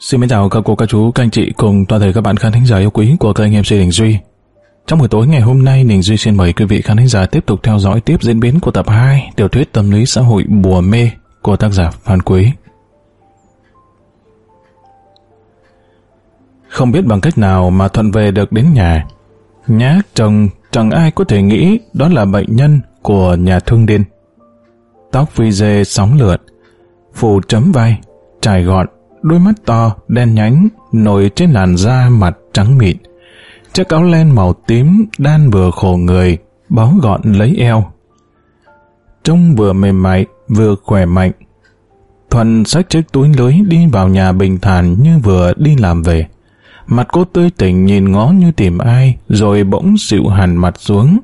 Xin mến chào các cô, các chú, các anh chị cùng toàn thể các bạn khán thính giả yêu quý của kênh MC Đình Duy. Trong buổi tối ngày hôm nay, Đình Duy xin mời quý vị khán thính giả tiếp tục theo dõi tiếp diễn biến của tập 2 tiểu thuyết tâm lý xã hội Bùa Mê của tác giả Phan Quý. Không biết bằng cách nào mà Thuận về được đến nhà. Nhá chồng chẳng ai có thể nghĩ đó là bệnh nhân của nhà thương điên. Tóc phi dê sóng lượn, phủ chấm vai, trải gọn, đôi mắt to, đen nhánh, nổi trên làn da mặt trắng mịn. Chiếc áo len màu tím đan vừa khổ người, bó gọn lấy eo. Trông vừa mềm mại, vừa khỏe mạnh. Thuần xách chiếc túi lưới đi vào nhà bình thản như vừa đi làm về. Mặt cô tươi tỉnh nhìn ngó như tìm ai, rồi bỗng xịu hẳn mặt xuống.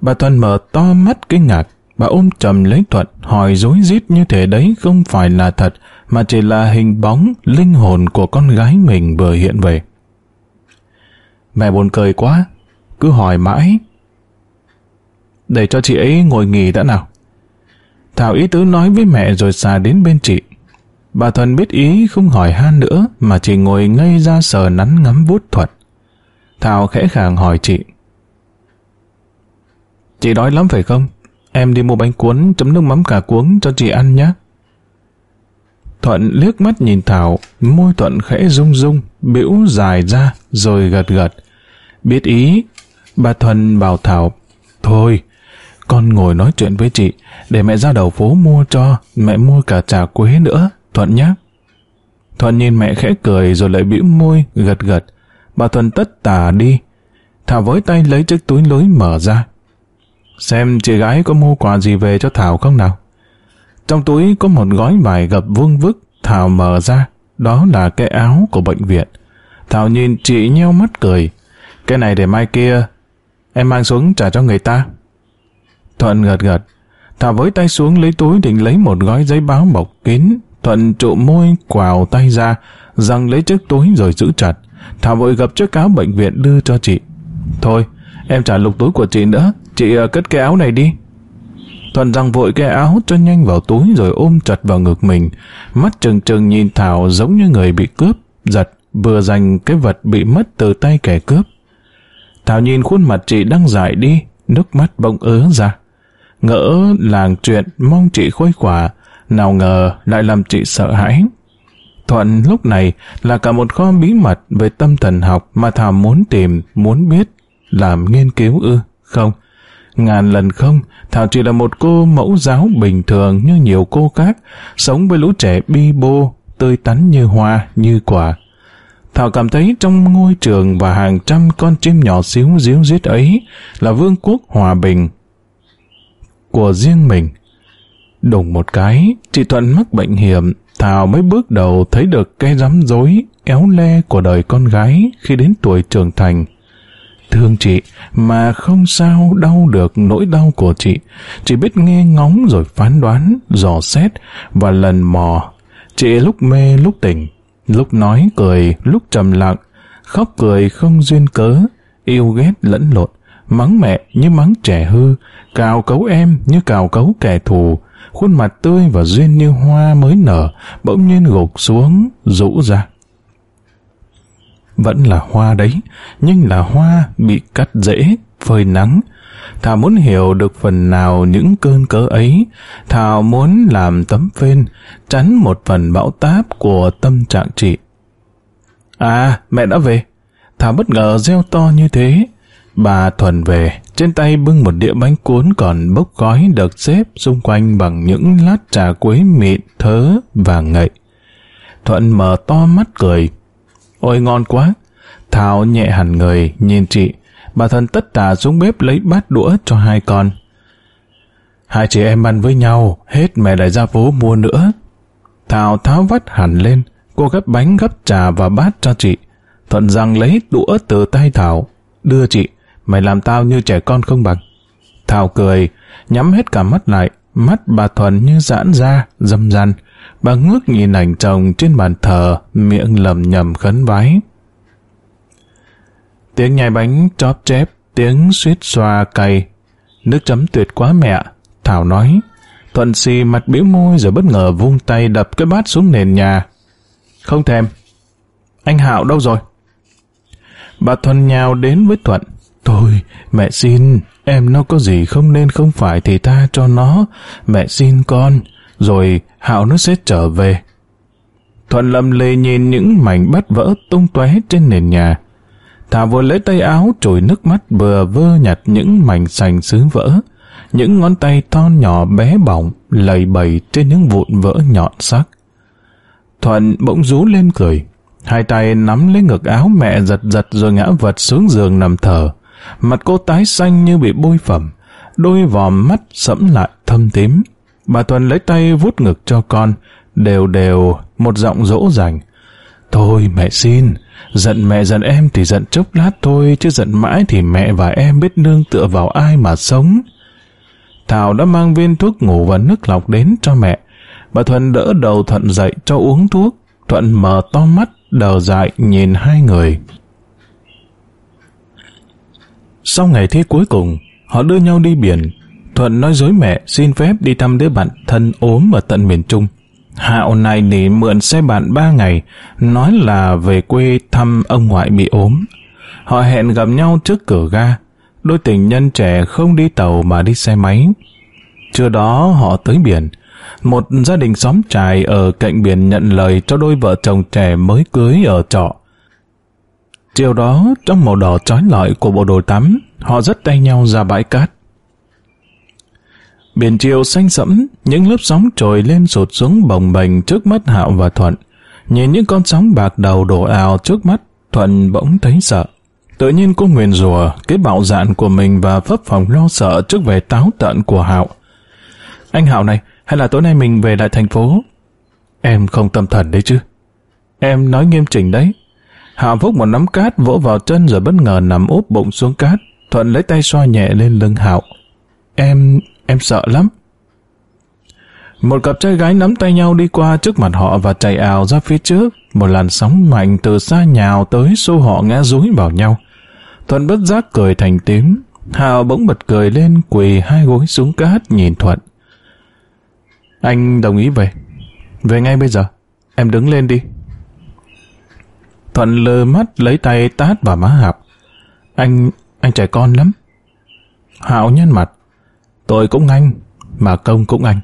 Bà Thuần mở to mắt kinh ngạc, bà ôm chầm lấy Thuận, hỏi dối rít như thế đấy không phải là thật, mà chỉ là hình bóng, linh hồn của con gái mình vừa hiện về. Mẹ buồn cười quá, cứ hỏi mãi. Để cho chị ấy ngồi nghỉ đã nào. Thảo ý tứ nói với mẹ rồi xà đến bên chị. Bà Thuần biết ý không hỏi han nữa mà chỉ ngồi ngây ra sờ nắn ngắm vuốt Thuật. Thảo khẽ khàng hỏi chị. Chị đói lắm phải không? Em đi mua bánh cuốn chấm nước mắm cà cuống cho chị ăn nhé. Thuận liếc mắt nhìn Thảo, môi Thuận khẽ rung rung, bĩu dài ra, rồi gật gật. Biết ý, bà Thuận bảo Thảo, Thôi, con ngồi nói chuyện với chị, để mẹ ra đầu phố mua cho, mẹ mua cả trà quế nữa, Thuận nhé. Thuận nhìn mẹ khẽ cười rồi lại bĩu môi, gật gật. Bà Thuận tất tả đi. Thảo với tay lấy chiếc túi lưới mở ra. Xem chị gái có mua quà gì về cho Thảo không nào? Trong túi có một gói vải gập vuông vức, Thảo mở ra, đó là cái áo của bệnh viện. Thảo nhìn chị nheo mắt cười. Cái này để mai kia, em mang xuống trả cho người ta. Thuận gật gật. Thảo với tay xuống lấy túi định lấy một gói giấy báo bọc kín. Thuận trụ môi quào tay ra, răng lấy chiếc túi rồi giữ chặt. Thảo vội gặp chiếc áo bệnh viện đưa cho chị. Thôi, em trả lục túi của chị nữa, chị ờ, cất cái áo này đi. Thuận răng vội cái áo cho nhanh vào túi rồi ôm chặt vào ngực mình. Mắt trừng trừng nhìn Thảo giống như người bị cướp, giật, vừa giành cái vật bị mất từ tay kẻ cướp. Thảo nhìn khuôn mặt chị đang dại đi, nước mắt bỗng ứa ra. Ngỡ làng chuyện mong chị khuây khỏa, nào ngờ lại làm chị sợ hãi. Thuận lúc này là cả một kho bí mật về tâm thần học mà Thảo muốn tìm, muốn biết, làm nghiên cứu ư, không. Ngàn lần không, Thảo chỉ là một cô mẫu giáo bình thường như nhiều cô khác, sống với lũ trẻ bi bô, tươi tắn như hoa, như quả. Thảo cảm thấy trong ngôi trường và hàng trăm con chim nhỏ xíu díu giết ấy là vương quốc hòa bình của riêng mình. Đùng một cái, chị Thuận mắc bệnh hiểm, Thảo mới bước đầu thấy được cái rắm rối, éo le của đời con gái khi đến tuổi trưởng thành. Thương chị, mà không sao đau được nỗi đau của chị. Chỉ biết nghe ngóng rồi phán đoán, dò xét và lần mò. Chị lúc mê lúc tỉnh, lúc nói cười, lúc trầm lặng, khóc cười không duyên cớ, yêu ghét lẫn lộn, mắng mẹ như mắng trẻ hư, cào cấu em như cào cấu kẻ thù, khuôn mặt tươi và duyên như hoa mới nở, bỗng nhiên gục xuống, rũ ra. Vẫn là hoa đấy, nhưng là hoa bị cắt rễ, phơi nắng. Thảo muốn hiểu được phần nào những cơn cớ ấy, Thảo muốn làm tấm phên, chắn một phần bão táp của tâm trạng chị. À, mẹ đã về. Thảo bất ngờ reo to như thế. Bà Thuần về, trên tay bưng một đĩa bánh cuốn còn bốc gói được xếp xung quanh bằng những lát trà quế mịn, thớ và ngậy. Thuận mở to mắt cười. Ôi ngon quá! Thảo nhẹ hẳn người, nhìn chị. Bà thân tất tả xuống bếp lấy bát đũa cho hai con. Hai chị em ăn với nhau, hết mẹ lại ra phố mua nữa. Thảo tháo vắt hẳn lên, cô gấp bánh gấp trà và bát cho chị. Thuận rằng lấy đũa từ tay Thảo, đưa chị. Mày làm tao như trẻ con không bằng. Thảo cười, nhắm hết cả mắt lại, mắt bà Thuần như giãn ra, dâm ran. Bà ngước nhìn ảnh chồng trên bàn thờ, miệng lầm nhầm khấn vái. Tiếng nhai bánh chóp chép, tiếng suýt xoa cay. Nước chấm tuyệt quá mẹ, Thảo nói. Thuận xì mặt biểu môi rồi bất ngờ vung tay đập cái bát xuống nền nhà. Không thèm. Anh Hạo đâu rồi? Bà Thuần nhào đến với Thuận. Thôi, mẹ xin, em nó có gì không nên không phải thì ta cho nó. Mẹ xin con, rồi Hạo nó sẽ trở về. Thuận lầm lề nhìn những mảnh bắt vỡ tung tóe trên nền nhà. Thảo vừa lấy tay áo trùi nước mắt vừa vơ nhặt những mảnh sành sứ vỡ. Những ngón tay thon nhỏ bé bỏng lầy bầy trên những vụn vỡ nhọn sắc. Thuận bỗng rú lên cười. Hai tay nắm lấy ngực áo mẹ giật giật rồi ngã vật xuống giường nằm thở. Mặt cô tái xanh như bị bôi phẩm. Đôi vòm mắt sẫm lại thâm tím. Bà Thuần lấy tay vuốt ngực cho con. Đều đều một giọng dỗ dành. Thôi mẹ xin, giận mẹ giận em thì giận chốc lát thôi, chứ giận mãi thì mẹ và em biết nương tựa vào ai mà sống. Thảo đã mang viên thuốc ngủ và nước lọc đến cho mẹ. Bà Thuần đỡ đầu Thuận dậy cho uống thuốc. Thuận mở to mắt, đờ dại nhìn hai người. Sau ngày thi cuối cùng, họ đưa nhau đi biển. Thuận nói dối mẹ xin phép đi thăm đứa bạn thân ốm ở tận miền Trung. Hạo này nỉ mượn xe bạn ba ngày, nói là về quê thăm ông ngoại bị ốm. Họ hẹn gặp nhau trước cửa ga. Đôi tình nhân trẻ không đi tàu mà đi xe máy. Trưa đó họ tới biển. Một gia đình xóm trài ở cạnh biển nhận lời cho đôi vợ chồng trẻ mới cưới ở trọ. Chiều đó, trong màu đỏ trói lọi của bộ đồ tắm, họ rất tay nhau ra bãi cát. Biển chiều xanh sẫm, những lớp sóng trồi lên sụt xuống bồng bềnh trước mắt Hạo và Thuận. Nhìn những con sóng bạc đầu đổ ào trước mắt, Thuận bỗng thấy sợ. Tự nhiên cô nguyền rùa cái bạo dạn của mình và phấp phòng lo sợ trước vẻ táo tận của Hạo. Anh Hạo này, hay là tối nay mình về lại thành phố? Em không tâm thần đấy chứ. Em nói nghiêm chỉnh đấy. Hạo vốc một nắm cát vỗ vào chân rồi bất ngờ nằm úp bụng xuống cát. Thuận lấy tay xoa nhẹ lên lưng Hạo. Em, em sợ lắm. Một cặp trai gái nắm tay nhau đi qua trước mặt họ và chạy ào ra phía trước. Một làn sóng mạnh từ xa nhào tới xô họ ngã rúi vào nhau. Thuận bất giác cười thành tiếng. Hào bỗng bật cười lên quỳ hai gối xuống cát nhìn Thuận. Anh đồng ý về. Về ngay bây giờ. Em đứng lên đi. Thuận lơ mắt lấy tay tát vào má Hạp. Anh, anh trẻ con lắm. Hạo nhăn mặt. Tôi cũng anh, mà công cũng anh.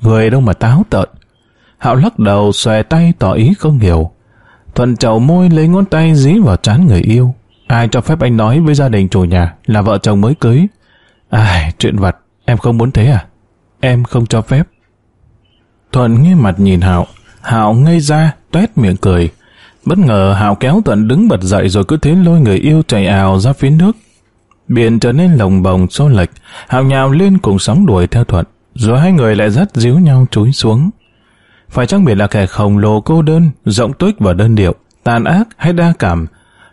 Người đâu mà táo tợn. Hạo lắc đầu xòe tay tỏ ý không hiểu. Thuận chầu môi lấy ngón tay dí vào trán người yêu. Ai cho phép anh nói với gia đình chủ nhà là vợ chồng mới cưới? Ai, chuyện vặt, em không muốn thế à? Em không cho phép. Thuận nghe mặt nhìn Hạo, Hạo ngây ra, tuét miệng cười. Bất ngờ Hạo kéo Thuận đứng bật dậy rồi cứ thế lôi người yêu chạy ào ra phía nước. Biển trở nên lồng bồng xô lệch, hào nhào lên cùng sóng đuổi theo Thuận, rồi hai người lại dắt díu nhau trúi xuống. Phải chăng biển là kẻ khổng lồ cô đơn, rộng tuếch và đơn điệu, tàn ác hay đa cảm?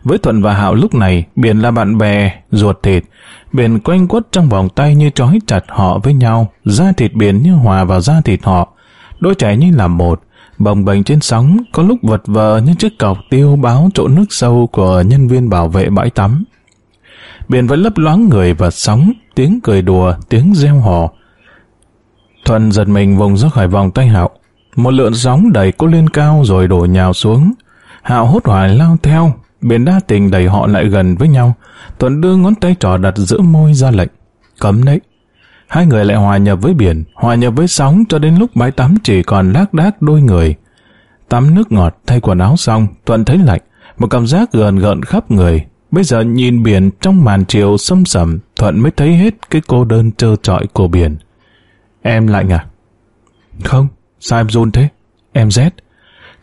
Với Thuận và Hạo lúc này, biển là bạn bè, ruột thịt. Biển quanh quất trong vòng tay như trói chặt họ với nhau, da thịt biển như hòa vào da thịt họ. Đôi trẻ như là một, bồng bềnh trên sóng, có lúc vật vờ như chiếc cọc tiêu báo chỗ nước sâu của nhân viên bảo vệ bãi tắm. Biển vẫn lấp loáng người và sóng, tiếng cười đùa, tiếng reo hò. Thuận giật mình vùng ra khỏi vòng tay Hạo. Một lượn sóng đẩy cô lên cao rồi đổ nhào xuống. Hạo hốt hoài lao theo, biển đa tình đẩy họ lại gần với nhau. Thuận đưa ngón tay trỏ đặt giữa môi ra lệnh. Cấm đấy. Hai người lại hòa nhập với biển, hòa nhập với sóng cho đến lúc bãi tắm chỉ còn lác đác đôi người. Tắm nước ngọt thay quần áo xong, Thuận thấy lạnh, một cảm giác gần gợn khắp người. Bây giờ nhìn biển trong màn chiều sâm sầm, Thuận mới thấy hết cái cô đơn trơ trọi của biển. Em lạnh à? Không, sao em run thế? Em rét.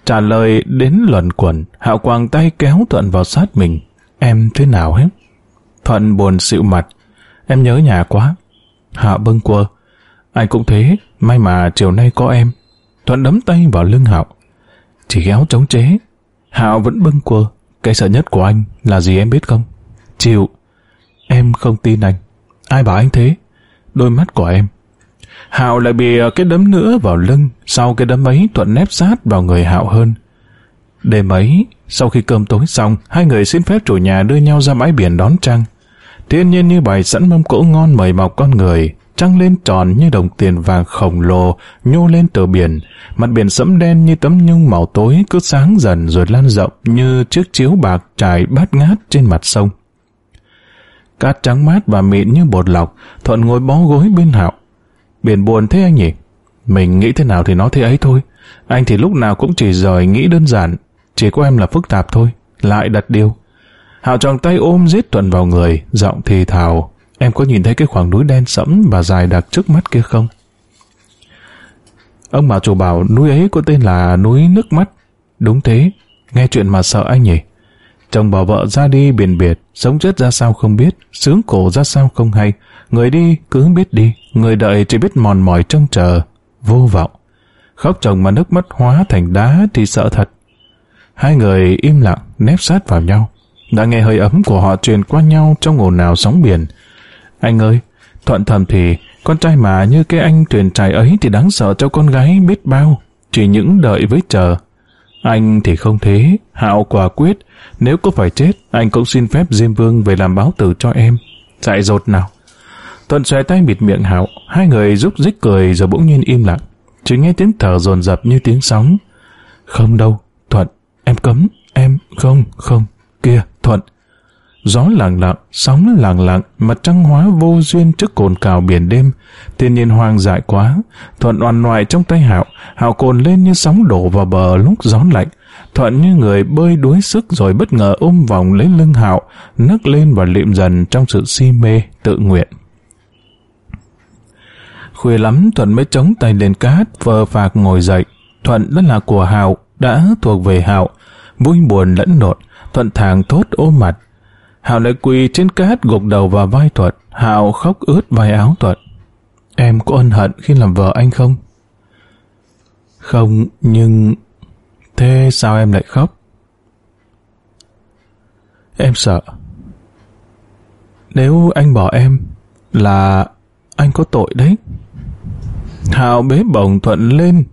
Trả lời đến luẩn quẩn, Hạo quàng tay kéo Thuận vào sát mình. Em thế nào hết? Thuận buồn xịu mặt. Em nhớ nhà quá. Hạo bâng quơ. Anh cũng thế, may mà chiều nay có em. Thuận đấm tay vào lưng Hạo. Chỉ ghéo chống chế. Hạo vẫn bâng quơ. Cái sợ nhất của anh là gì em biết không? Chịu. Em không tin anh. Ai bảo anh thế? Đôi mắt của em. Hạo lại bị cái đấm nữa vào lưng. Sau cái đấm ấy Thuận nép sát vào người Hạo hơn. Đêm ấy, sau khi cơm tối xong, hai người xin phép chủ nhà đưa nhau ra bãi biển đón trăng. Thiên nhiên như bài sẵn mâm cỗ ngon mời mọc con người, trăng lên tròn như đồng tiền vàng khổng lồ nhô lên từ biển, mặt biển sẫm đen như tấm nhung màu tối cứ sáng dần rồi lan rộng như chiếc chiếu bạc trải bát ngát trên mặt sông. Cát trắng mát và mịn như bột lọc, Thuận ngồi bó gối bên Hạo. Biển buồn thế anh nhỉ? Mình nghĩ thế nào thì nó thế ấy thôi. Anh thì lúc nào cũng chỉ rời nghĩ đơn giản, chỉ có em là phức tạp thôi. Lại đặt điều. Hạo tròn tay ôm giết Thuận vào người, giọng thì thào. Em có nhìn thấy cái khoảng núi đen sẫm và dài đặc trước mắt kia không? Ông bà chủ bảo núi ấy có tên là núi nước mắt. Đúng thế, nghe chuyện mà sợ anh nhỉ? Chồng bảo vợ ra đi biển biệt, sống chết ra sao không biết, sướng cổ ra sao không hay. Người đi cứ biết đi, người đợi chỉ biết mòn mỏi trông chờ, vô vọng. Khóc chồng mà nước mắt hóa thành đá thì sợ thật. Hai người im lặng, nép sát vào nhau. Đã nghe hơi ấm của họ truyền qua nhau trong ồn nào sóng biển. Anh ơi, thuận thầm thì, con trai mà như cái anh thuyền trai ấy thì đáng sợ cho con gái biết bao. Chỉ những đợi với chờ. Anh thì không thế, Hạo quả quyết, nếu có phải chết, anh cũng xin phép Diêm Vương về làm báo tử cho em. Dại dột nào. Thuận xòe tay bịt miệng Hạo, hai người rúc rích cười rồi bỗng nhiên im lặng. Chỉ nghe tiếng thở dồn dập như tiếng sóng. Không đâu, Thuận, em cấm, em, không, không, kia, Thuận. Gió lặng lặng, sóng lặng lặng, mặt trăng hóa vô duyên trước cồn cào biển đêm. Thiên nhiên hoang dại quá. Thuận oằn ngoại trong tay Hạo, Hạo cồn lên như sóng đổ vào bờ lúc gió lạnh. Thuận như người bơi đuối sức rồi bất ngờ ôm vòng lấy lưng Hạo, nấc lên và liệm dần trong sự si mê, tự nguyện. Khuya lắm Thuận mới chống tay lên cát, vờ phạc ngồi dậy. Thuận đã là của Hạo, đã thuộc về Hạo. Vui buồn lẫn lộn, Thuận thàng thốt ôm mặt, Hảo lại quỳ trên cát gục đầu vào vai Thuận. Hảo khóc ướt vai áo Thuận. Em có ân hận khi làm vợ anh không? Không, nhưng... Thế sao em lại khóc? Em sợ. Nếu anh bỏ em, là anh có tội đấy. Hạo bế bồng Thuận lên,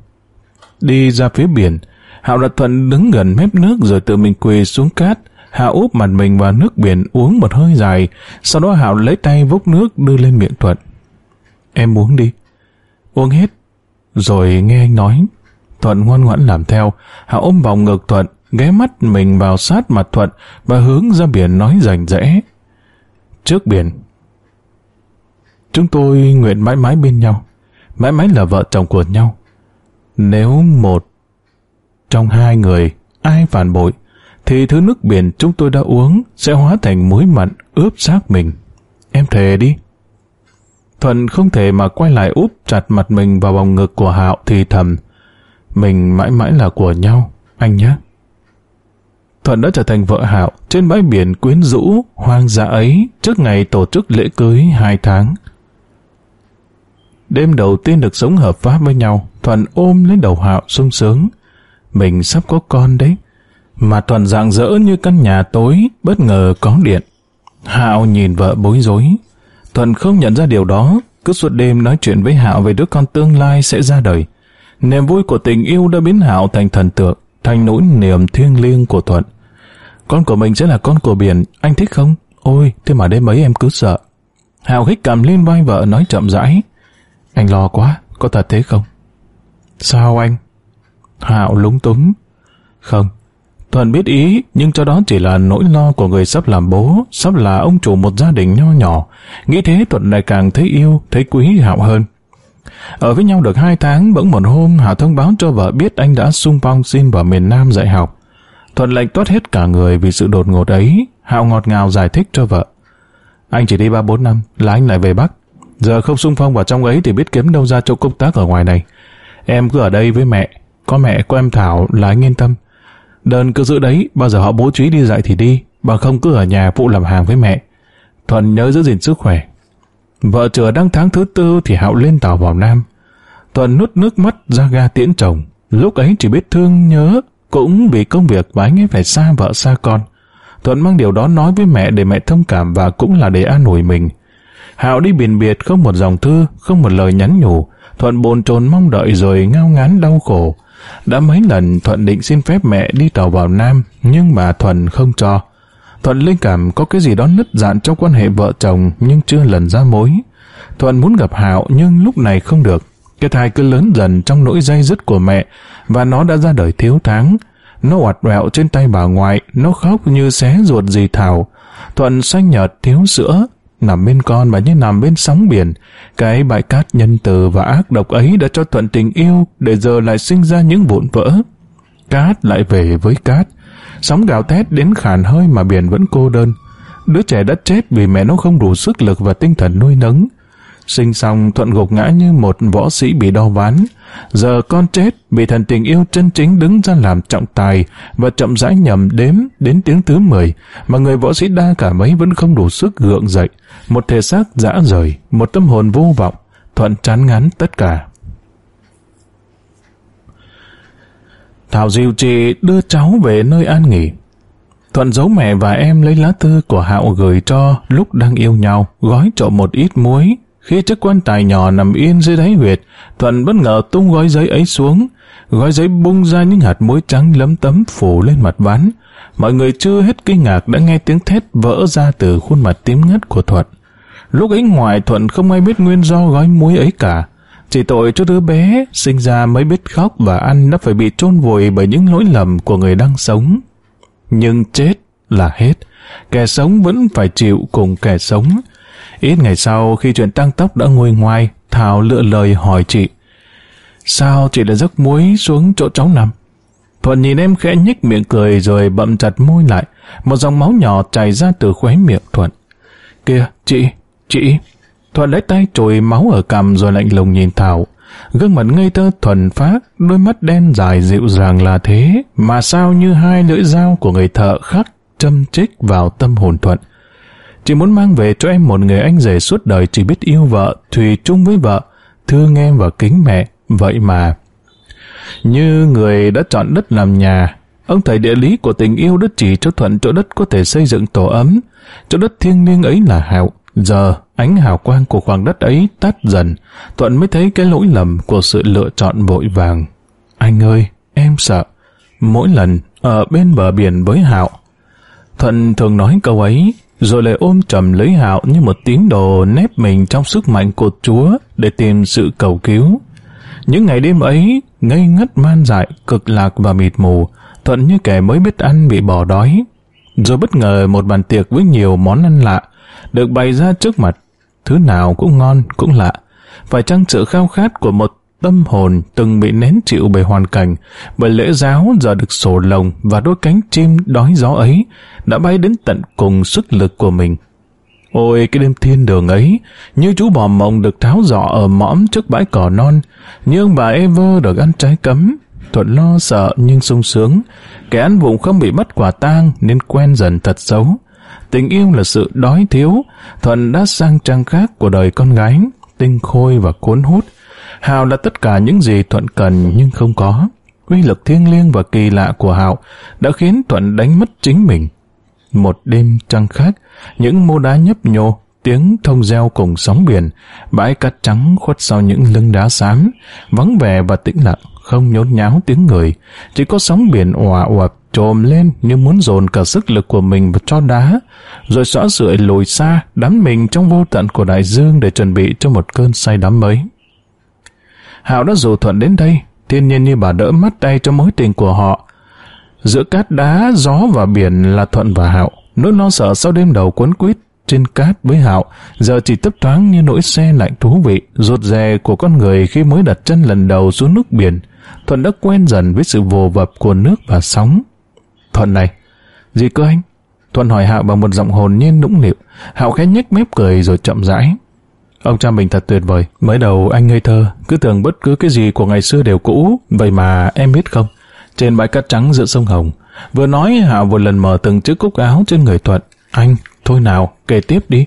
đi ra phía biển. Hạo đặt Thuận đứng gần mép nước rồi tự mình quỳ xuống cát, Hạo úp mặt mình vào nước biển uống một hơi dài, sau đó Hạo lấy tay vốc nước đưa lên miệng Thuận. Em uống đi. Uống hết. Rồi nghe anh nói. Thuận ngoan ngoãn làm theo. Hạo ôm vòng ngực Thuận, ghé mắt mình vào sát mặt Thuận và hướng ra biển nói rành rẽ. Trước biển. Chúng tôi nguyện mãi mãi bên nhau. Mãi mãi là vợ chồng của nhau. Nếu một trong hai người ai phản bội thì thứ nước biển chúng tôi đã uống sẽ hóa thành muối mặn ướp xác mình. Em thề đi. Thuận không thể mà quay lại úp chặt mặt mình vào vòng ngực của Hạo thì thầm. Mình mãi mãi là của nhau, anh nhé. Thuận đã trở thành vợ Hạo trên bãi biển quyến rũ, hoang dã ấy trước ngày tổ chức lễ cưới hai tháng. Đêm đầu tiên được sống hợp pháp với nhau, Thuận ôm lấy đầu Hạo sung sướng. Mình sắp có con đấy mà thuận dạng dỡ như căn nhà tối, bất ngờ có điện. Hạo nhìn vợ bối rối. Thuận không nhận ra điều đó, cứ suốt đêm nói chuyện với Hạo về đứa con tương lai sẽ ra đời. Niềm vui của tình yêu đã biến Hạo thành thần tượng, thành nỗi niềm thiêng liêng của Thuận. Con của mình sẽ là con của biển, anh thích không? Ôi, thế mà đêm ấy em cứ sợ. Hạo hít cầm lên vai vợ nói chậm rãi. Anh lo quá, có thật thế không? Sao anh? Hạo lúng túng. Không, Thuận biết ý, nhưng cho đó chỉ là nỗi lo của người sắp làm bố, sắp là ông chủ một gia đình nho nhỏ. Nghĩ thế Thuận lại càng thấy yêu, thấy quý Hạo hơn. Ở với nhau được hai tháng, bỗng một hôm Hạo thông báo cho vợ biết anh đã sung phong xin vào miền Nam dạy học. Thuận lệnh toát hết cả người vì sự đột ngột ấy, Hạo ngọt ngào giải thích cho vợ. Anh chỉ đi ba bốn năm, là anh lại về Bắc. Giờ không sung phong vào trong ấy thì biết kiếm đâu ra chỗ công tác ở ngoài này. Em cứ ở đây với mẹ, có mẹ có em Thảo là anh yên tâm. Đơn cứ giữ đấy, bao giờ họ bố trí đi dạy thì đi, bằng không cứ ở nhà phụ làm hàng với mẹ. Thuận nhớ giữ gìn sức khỏe. Vợ chừa đang tháng thứ tư thì Hạo lên tàu vào Nam. Thuận nuốt nước mắt ra ga tiễn chồng. Lúc ấy chỉ biết thương nhớ, cũng vì công việc mà anh ấy phải xa vợ xa con. Thuận mang điều đó nói với mẹ để mẹ thông cảm và cũng là để an ủi mình. Hạo đi biển biệt không một dòng thư, không một lời nhắn nhủ. Thuận bồn chồn mong đợi rồi ngao ngán đau khổ. Đã mấy lần Thuận định xin phép mẹ đi tàu vào Nam, nhưng mà Thuận không cho. Thuận linh cảm có cái gì đó nứt dạn trong quan hệ vợ chồng nhưng chưa lần ra mối. Thuận muốn gặp Hạo nhưng lúc này không được. Cái thai cứ lớn dần trong nỗi dây dứt của mẹ và nó đã ra đời thiếu tháng. Nó oặt vẹo trên tay bà ngoại, nó khóc như xé ruột dì Thảo. Thuận xanh nhợt thiếu sữa, nằm bên con mà như nằm bên sóng biển. Cái bãi cát nhân từ và ác độc ấy đã cho Thuận tình yêu để giờ lại sinh ra những vụn vỡ. Cát lại về với cát. Sóng gào thét đến khàn hơi mà biển vẫn cô đơn. Đứa trẻ đã chết vì mẹ nó không đủ sức lực và tinh thần nuôi nấng. Sinh xong Thuận gục ngã như một võ sĩ bị đau ván. Giờ con chết bị thần tình yêu chân chính đứng ra làm trọng tài và chậm rãi nhầm đếm đến tiếng thứ 10 mà người võ sĩ đa cả mấy vẫn không đủ sức gượng dậy. Một thể xác dã rời, một tâm hồn vô vọng. Thuận chán ngán tất cả. Thảo diêu trì đưa cháu về nơi an nghỉ. Thuận giấu mẹ và em lấy lá thư của Hạo gửi cho lúc đang yêu nhau, gói trộn một ít muối. Khi chiếc quan tài nhỏ nằm yên dưới đáy huyệt, Thuận bất ngờ tung gói giấy ấy xuống. Gói giấy bung ra những hạt muối trắng lấm tấm phủ lên mặt ván. Mọi người chưa hết kinh ngạc đã nghe tiếng thét vỡ ra từ khuôn mặt tím ngắt của Thuận. Lúc ấy ngoài Thuận không ai biết nguyên do gói muối ấy cả. Chỉ tội cho đứa bé, sinh ra mới biết khóc và ăn đã phải bị chôn vùi bởi những lỗi lầm của người đang sống. Nhưng chết là hết. Kẻ sống vẫn phải chịu cùng kẻ sống. Ít ngày sau, khi chuyện tăng tốc đã nguôi ngoai, Thảo lựa lời hỏi chị. Sao chị lại rắc muối xuống chỗ cháu nằm? Thuận nhìn em khẽ nhích miệng cười rồi bậm chặt môi lại. Một dòng máu nhỏ chảy ra từ khóe miệng Thuận. Kìa, chị, chị... Thuận lấy tay chùi máu ở cằm rồi lạnh lùng nhìn Thảo. Gương mặt ngây thơ thuần phát, đôi mắt đen dài dịu dàng là thế, mà sao như hai lưỡi dao của người thợ khắc châm chích vào tâm hồn Thuận. Chị muốn mang về cho em một người anh rể suốt đời chỉ biết yêu vợ, thùy chung với vợ, thương em và kính mẹ. Vậy mà, như người đã chọn đất làm nhà, ông thầy địa lý của tình yêu đã chỉ cho Thuận chỗ đất có thể xây dựng tổ ấm. Chỗ đất thiêng liêng ấy là Hạo. Giờ, ánh hào quang của khoảng đất ấy tắt dần, Thuận mới thấy cái lỗi lầm của sự lựa chọn vội vàng. Anh ơi, em sợ. Mỗi lần ở bên bờ biển với Hạo, Thuận thường nói câu ấy, rồi lại ôm trầm lấy Hạo như một tín đồ nép mình trong sức mạnh của Chúa để tìm sự cầu cứu. Những ngày đêm ấy, ngây ngất man dại, cực lạc và mịt mù, Thuận như kẻ mới biết ăn bị bỏ đói. Rồi bất ngờ một bàn tiệc với nhiều món ăn lạ, được bày ra trước mặt. Thứ nào cũng ngon, cũng lạ. Phải chăng sự khao khát của một tâm hồn từng bị nén chịu bởi hoàn cảnh, bởi lễ giáo giờ được sổ lồng và đôi cánh chim đói gió ấy đã bay đến tận cùng sức lực của mình. Ôi cái đêm thiên đường ấy, như chú bò mộng được tháo giỏ ở mõm trước bãi cỏ non, như ông bà Ever được ăn trái cấm, Thuận lo sợ nhưng sung sướng, kẻ ăn vụng không bị bắt quả tang nên quen dần thật xấu. Tình yêu là sự đói thiếu, Thuận đã sang trang khác của đời con gái, tinh khôi và cuốn hút. Hào là tất cả những gì Thuận cần nhưng không có. quy lực thiêng liêng và kỳ lạ của Hạo đã khiến Thuận đánh mất chính mình. Một đêm trăng khác, những mô đá nhấp nhô, tiếng thông reo cùng sóng biển, bãi cát trắng khuất sau những lưng đá xám, vắng vẻ và tĩnh lặng, không nhốn nháo tiếng người, chỉ có sóng biển òa oạp trồm lên như muốn dồn cả sức lực của mình vào cho đá, rồi xóa sưởi lùi xa, đắm mình trong vô tận của đại dương để chuẩn bị cho một cơn say đắm mới. Hảo đã rủ thuận đến đây, thiên nhiên như bà đỡ mắt tay cho mối tình của họ. Giữa cát đá, gió và biển là thuận và hảo. nỗi lo sợ sau đêm đầu cuốn quýt trên cát với Hạo, giờ chỉ tấp thoáng như nỗi xe lạnh thú vị, ruột rè của con người khi mới đặt chân lần đầu xuống nước biển. Thuận đã quen dần với sự vồ vập của nước và sóng. Thuận này, gì cơ anh? Thuận hỏi Hạo bằng một giọng hồn nhiên nũng nịu. Hạo khẽ nhếch mép cười rồi chậm rãi. Ông cha mình thật tuyệt vời. Mới đầu anh ngây thơ, cứ tưởng bất cứ cái gì của ngày xưa đều cũ. Vậy mà em biết không? Trên bãi cát trắng giữa sông Hồng, vừa nói Hạ vừa lần mở từng chiếc cúc áo trên người Thuận. Anh, thôi nào, kể tiếp đi.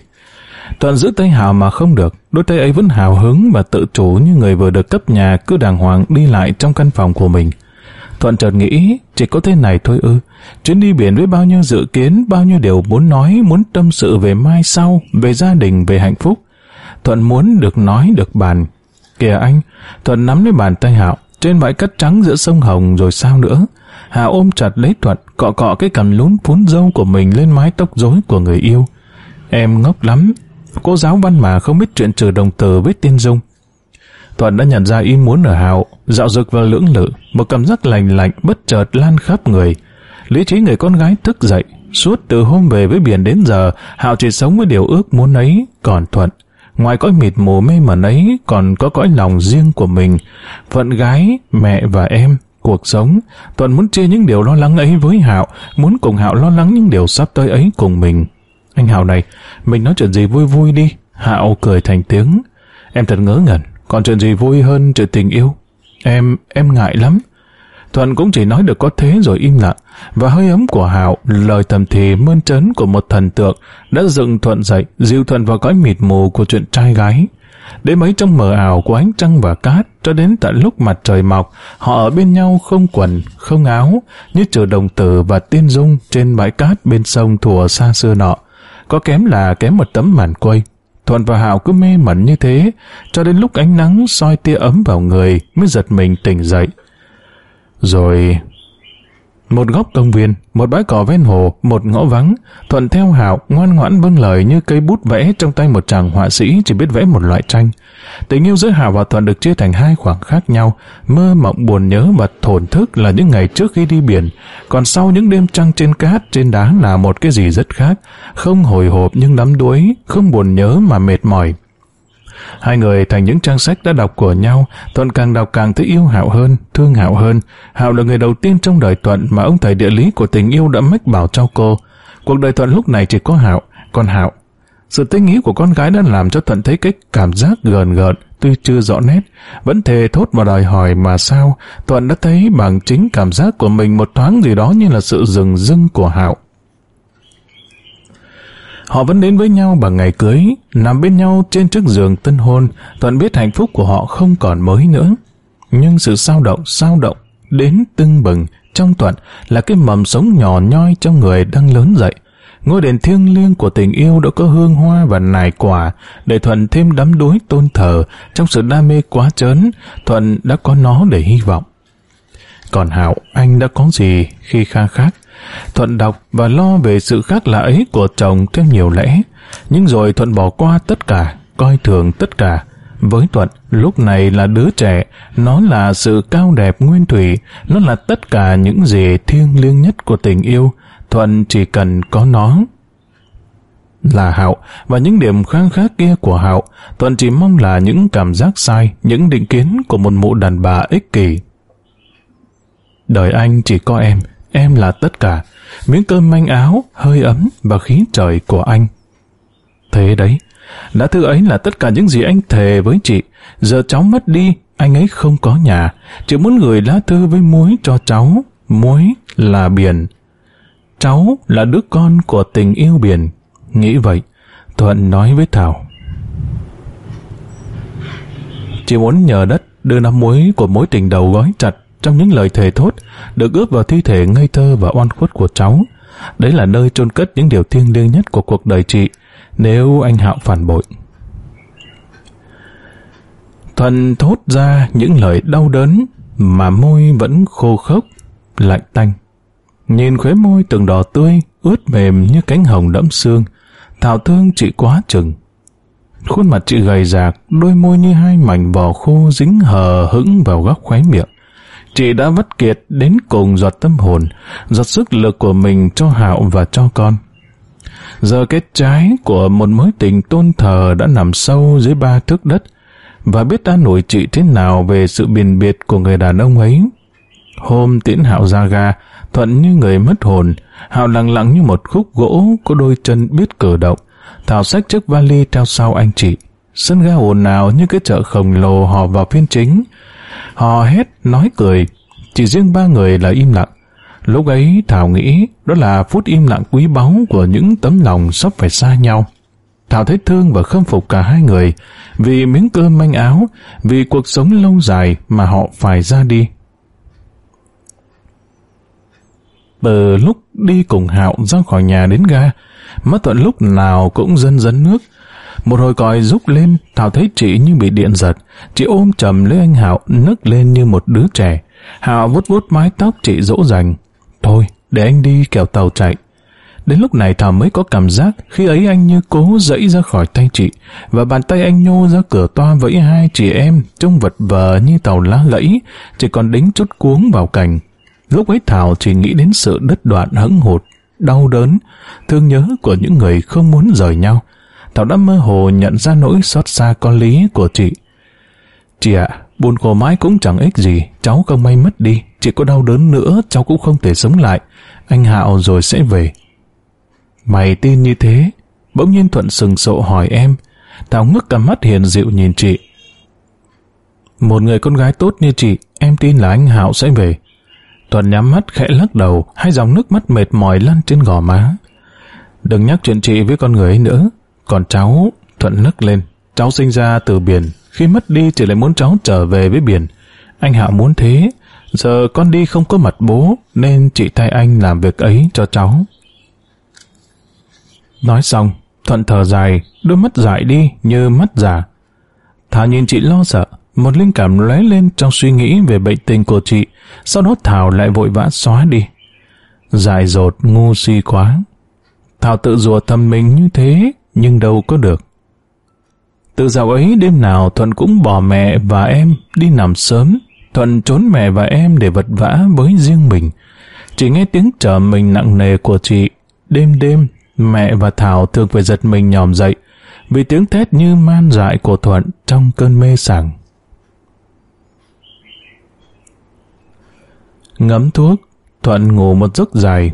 Thuận giữ tay Hào mà không được, đôi tay ấy vẫn hào hứng và tự chủ như người vừa được cấp nhà cứ đàng hoàng đi lại trong căn phòng của mình. Thuận chợt nghĩ, chỉ có thế này thôi ư. Chuyến đi biển với bao nhiêu dự kiến, bao nhiêu điều muốn nói, muốn tâm sự về mai sau, về gia đình, về hạnh phúc. Thuận muốn được nói, được bàn. Kìa anh, Thuận nắm lấy bàn tay Hạo, trên bãi cát trắng giữa sông Hồng rồi sao nữa. Hạo ôm chặt lấy Thuận, cọ cọ cái cằm lún phún dâu của mình lên mái tóc rối của người yêu. Em ngốc lắm. cô giáo văn mà không biết chuyện trừ đồng từ với tiên dung. Thuận đã nhận ra ý muốn ở Hạo, dạo dực và lưỡng lự, một cảm giác lành lạnh bất chợt lan khắp người. Lý trí người con gái thức dậy, suốt từ hôm về với biển đến giờ, Hạo chỉ sống với điều ước muốn ấy, còn Thuận. Ngoài cõi mịt mù mê mẩn ấy, còn có cõi lòng riêng của mình. Phận gái, mẹ và em, cuộc sống. Thuận muốn chia những điều lo lắng ấy với Hạo, muốn cùng Hạo lo lắng những điều sắp tới ấy cùng mình. Anh Hạo này, mình nói chuyện gì vui vui đi. Hạo cười thành tiếng. Em thật ngớ ngẩn, còn chuyện gì vui hơn chuyện tình yêu? Em, em ngại lắm. Thuận cũng chỉ nói được có thế rồi im lặng, và hơi ấm của Hạo, lời thầm thì mơn trớn của một thần tượng đã dựng Thuận dậy, dịu Thuận vào cõi mịt mù của chuyện trai gái. Đêm mấy trong mờ ảo của ánh trăng và cát, cho đến tận lúc mặt trời mọc, họ ở bên nhau không quần, không áo, như trừ đồng tử và tiên dung trên bãi cát bên sông thùa xa xưa nọ. Có kém là kém một tấm màn quây Thuận và Hạo cứ mê mẩn như thế, cho đến lúc ánh nắng soi tia ấm vào người mới giật mình tỉnh dậy. Rồi một góc công viên, một bãi cỏ ven hồ, một ngõ vắng, Thuận theo Hạo ngoan ngoãn vâng lời như cây bút vẽ trong tay một chàng họa sĩ chỉ biết vẽ một loại tranh. Tình yêu giữa Hạo và Thuận được chia thành hai khoảng khác nhau, mơ mộng buồn nhớ và thổn thức là những ngày trước khi đi biển, còn sau những đêm trăng trên cát, trên đá là một cái gì rất khác, không hồi hộp nhưng đắm đuối, không buồn nhớ mà mệt mỏi. Hai người thành những trang sách đã đọc của nhau, Thuận càng đọc càng thấy yêu Hạo hơn, thương Hạo hơn. Hạo là người đầu tiên trong đời Thuận mà ông thầy địa lý của tình yêu đã mách bảo cho cô. Cuộc đời Thuận lúc này chỉ có Hạo, còn Hạo. Sự tinh ý của con gái đã làm cho Thuận thấy cái cảm giác gần gợn, tuy chưa rõ nét, vẫn thề thốt và đòi hỏi mà sao, Thuận đã thấy bằng chính cảm giác của mình một thoáng gì đó như là sự rừng rưng của Hạo. Họ vẫn đến với nhau bằng ngày cưới, nằm bên nhau trên chiếc giường tân hôn, Thuận biết hạnh phúc của họ không còn mới nữa. Nhưng sự sao động, sao động, đến tưng bừng, trong Thuận là cái mầm sống nhỏ nhoi trong người đang lớn dậy. Ngôi đền thiêng liêng của tình yêu đã có hương hoa và nài quả, để Thuận thêm đắm đuối tôn thờ, trong sự đam mê quá chớn, Thuận đã có nó để hy vọng. Còn Hạo, anh đã có gì khi kha khác? Thuận đọc và lo về sự khác lạ ấy của chồng thêm nhiều lẽ. Nhưng rồi Thuận bỏ qua tất cả, coi thường tất cả. Với Thuận, lúc này là đứa trẻ, nó là sự cao đẹp nguyên thủy, nó là tất cả những gì thiêng liêng nhất của tình yêu. Thuận chỉ cần có nó. Là Hạo, và những điểm kháng khác kia của Hạo, Thuận chỉ mong là những cảm giác sai, những định kiến của một mụ đàn bà ích kỷ. Đời anh chỉ có em, em là tất cả, miếng cơm manh áo, hơi ấm và khí trời của anh. Thế đấy, đã thư ấy là tất cả những gì anh thề với chị. Giờ cháu mất đi, anh ấy không có nhà. chỉ muốn gửi lá thư với muối cho cháu. Muối là biển. Cháu là đứa con của tình yêu biển. Nghĩ vậy, Thuận nói với Thảo. Chị muốn nhờ đất đưa năm muối của mối tình đầu gói chặt trong những lời thề thốt được ướp vào thi thể ngây thơ và oan khuất của cháu. Đấy là nơi chôn cất những điều thiêng liêng nhất của cuộc đời chị nếu anh Hạo phản bội. Thuần thốt ra những lời đau đớn mà môi vẫn khô khốc, lạnh tanh. Nhìn khóe môi từng đỏ tươi, ướt mềm như cánh hồng đẫm xương, Thảo thương chị quá chừng. Khuôn mặt chị gầy rạc, đôi môi như hai mảnh vỏ khô dính hờ hững vào góc khóe miệng. Chị đã vất kiệt đến cùng giọt tâm hồn, giọt sức lực của mình cho Hạo và cho con. Giờ cái trái của một mối tình tôn thờ đã nằm sâu dưới ba thước đất và biết đã nổi chị thế nào về sự biền biệt của người đàn ông ấy. Hôm tiễn Hạo ra ga, Thuận như người mất hồn, Hạo lặng lặng như một khúc gỗ có đôi chân biết cử động. Thảo xách chiếc vali treo sau anh chị. Sân ga ồn ào như cái chợ khổng lồ hò vào phiên chính. Hò hét, nói cười. Chỉ riêng ba người là im lặng. Lúc ấy Thảo nghĩ đó là phút im lặng quý báu của những tấm lòng sắp phải xa nhau. Thảo thấy thương và khâm phục cả hai người vì miếng cơm manh áo, vì cuộc sống lâu dài mà họ phải ra đi. Từ lúc đi cùng Hạo ra khỏi nhà đến ga, mất Thuận lúc nào cũng dân dấn nước. Một hồi còi rúc lên, Thảo thấy chị như bị điện giật. Chị ôm chầm lấy anh Hạo, nức lên như một đứa trẻ. Hạo vuốt vuốt mái tóc chị dỗ dành. Thôi, để anh đi kẻo tàu chạy. Đến lúc này Thảo mới có cảm giác khi ấy anh như cố dẫy ra khỏi tay chị và bàn tay anh nhô ra cửa toa vẫy hai chị em trông vật vờ như tàu lá lẫy chỉ còn đính chút cuống vào cành. Lúc ấy Thảo chỉ nghĩ đến sự đứt đoạn hững hụt, đau đớn, thương nhớ của những người không muốn rời nhau. Thảo đã mơ hồ nhận ra nỗi xót xa con lý của chị. Chị ạ, buồn khổ mãi cũng chẳng ích gì, cháu không may mất đi, chị có đau đớn nữa cháu cũng không thể sống lại. Anh Hạo rồi sẽ về. Mày tin như thế? Bỗng nhiên Thuận sừng sộ hỏi em. Thảo ngước cả mắt hiền dịu nhìn chị. Một người con gái tốt như chị, em tin là anh Hạo sẽ về. Thuận nhắm mắt khẽ lắc đầu, hai dòng nước mắt mệt mỏi lăn trên gò má. Đừng nhắc chuyện chị với con người ấy nữa. Còn cháu, Thuận nức lên. Cháu sinh ra từ biển, khi mất đi chỉ lại muốn cháu trở về với biển. Anh Hạo muốn thế, giờ con đi không có mặt bố, nên chị thay anh làm việc ấy cho cháu. Nói xong, Thuận thở dài, đôi mắt dại đi như mắt già. Thảo nhìn chị lo sợ, một linh cảm lóe lên trong suy nghĩ về bệnh tình của chị, sau đó Thảo lại vội vã xóa đi. Dài dột ngu si quá. Thảo tự rùa thầm mình như thế, nhưng đâu có được. Từ dạo ấy đêm nào Thuận cũng bỏ mẹ và em đi nằm sớm. Thuận trốn mẹ và em để vật vã với riêng mình. Chỉ nghe tiếng trở mình nặng nề của chị. Đêm đêm, mẹ và Thảo thường phải giật mình nhòm dậy vì tiếng thét như man dại của Thuận trong cơn mê sảng. Ngấm thuốc, Thuận ngủ một giấc dài.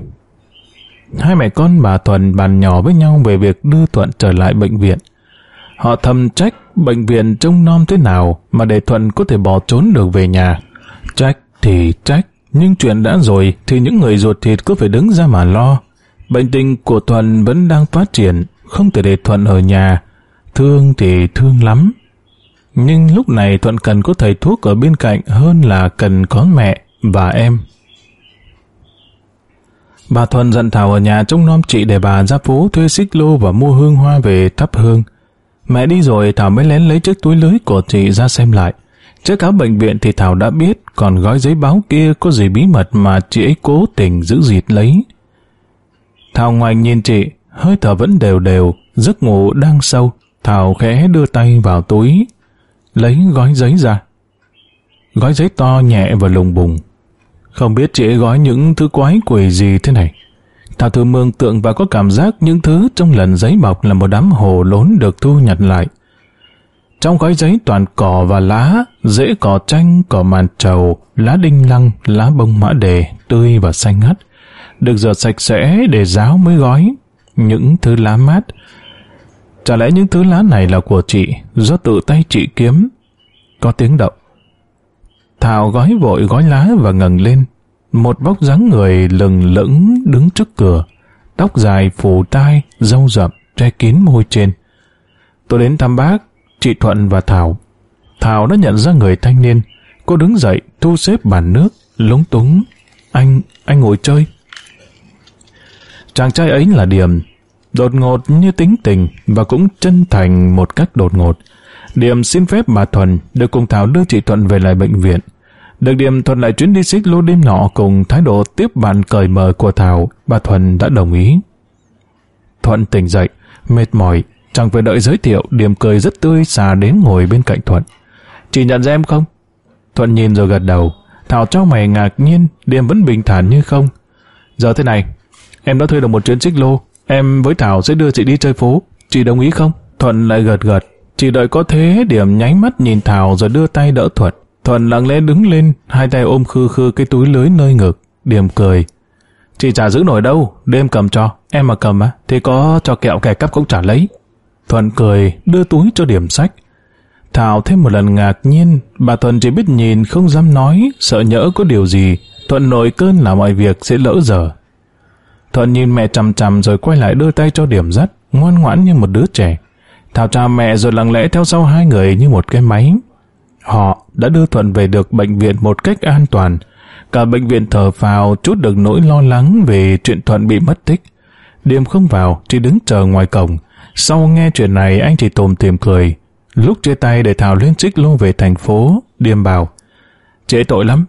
Hai mẹ con bà Thuần bàn nhỏ với nhau về việc đưa Thuận trở lại bệnh viện. Họ thầm trách bệnh viện trông nom thế nào mà để Thuận có thể bỏ trốn được về nhà. Trách thì trách, nhưng chuyện đã rồi thì những người ruột thịt cứ phải đứng ra mà lo. Bệnh tình của Thuận vẫn đang phát triển, không thể để Thuận ở nhà. Thương thì thương lắm. Nhưng lúc này Thuận cần có thầy thuốc ở bên cạnh hơn là cần có mẹ và em. Bà Thuận dặn Thảo ở nhà trông nom chị để bà ra phố thuê xích lô và mua hương hoa về thắp hương. Mẹ đi rồi Thảo mới lén lấy chiếc túi lưới của chị ra xem lại. chiếc cáo bệnh viện thì Thảo đã biết còn gói giấy báo kia có gì bí mật mà chị ấy cố tình giữ dịt lấy. Thảo ngoảnh nhìn chị, hơi thở vẫn đều đều, giấc ngủ đang sâu. Thảo khẽ đưa tay vào túi, lấy gói giấy ra. Gói giấy to nhẹ và lùng bùng. Không biết chị ấy gói những thứ quái quỷ gì thế này. Thảo thử mường tượng và có cảm giác những thứ trong lần giấy bọc là một đám hồ lốn được thu nhặt lại. Trong gói giấy toàn cỏ và lá, rễ cỏ chanh, cỏ màn trầu, lá đinh lăng, lá bông mã đề, tươi và xanh ngắt. Được rửa sạch sẽ để ráo mới gói. Những thứ lá mát. Chả lẽ những thứ lá này là của chị, do tự tay chị kiếm? Có tiếng động. Thảo gói vội gói lá và ngẩng lên. Một vóc dáng người lừng lững đứng trước cửa. Tóc dài phủ tai, râu rậm, che kín môi trên. Tôi đến thăm bác, chị Thuận và Thảo. Thảo đã nhận ra người thanh niên. Cô đứng dậy, thu xếp bàn nước, lúng túng. Anh, anh ngồi chơi. Chàng trai ấy là Điểm. Đột ngột như tính tình và cũng chân thành một cách đột ngột. Điểm xin phép bà Thuần được cùng Thảo đưa chị Thuận về lại bệnh viện. Được Điểm thuận lại chuyến đi xích lô đêm nọ cùng thái độ tiếp bạn cởi mở của Thảo, bà Thuần đã đồng ý. Thuận tỉnh dậy, mệt mỏi, chẳng phải đợi giới thiệu, Điểm cười rất tươi xà đến ngồi bên cạnh Thuận. Chị nhận ra em không? Thuận nhìn rồi gật đầu. Thảo cho mày ngạc nhiên, Điểm vẫn bình thản như không. Giờ thế này, em đã thuê được một chuyến xích lô, em với Thảo sẽ đưa chị đi chơi phố. Chị đồng ý không? Thuận lại gật gật. Chị đợi có thế, Điểm nháy mắt nhìn Thảo rồi đưa tay đỡ Thuận. Thuận lặng lẽ đứng lên, hai tay ôm khư khư cái túi lưới nơi ngực. Điểm cười. Chị chả giữ nổi đâu, đêm cầm cho. Em mà cầm á, thì có cho kẹo kẻ cắp cũng trả lấy. Thuận cười, đưa túi cho điểm sách. Thảo thêm một lần ngạc nhiên, bà Thuận chỉ biết nhìn không dám nói, sợ nhỡ có điều gì. Thuận nổi cơn là mọi việc sẽ lỡ dở. Thuận nhìn mẹ chằm chằm rồi quay lại đưa tay cho điểm dắt, ngoan ngoãn như một đứa trẻ. Thảo chào mẹ rồi lặng lẽ theo sau hai người như một cái máy. Họ đã đưa Thuận về được bệnh viện một cách an toàn. Cả bệnh viện thở phào chút được nỗi lo lắng về chuyện Thuận bị mất tích. Điềm không vào, chỉ đứng chờ ngoài cổng. Sau nghe chuyện này anh chỉ tồm tìm cười. Lúc chia tay để Thảo lên trích lô về thành phố, Điềm bảo. Trễ tội lắm.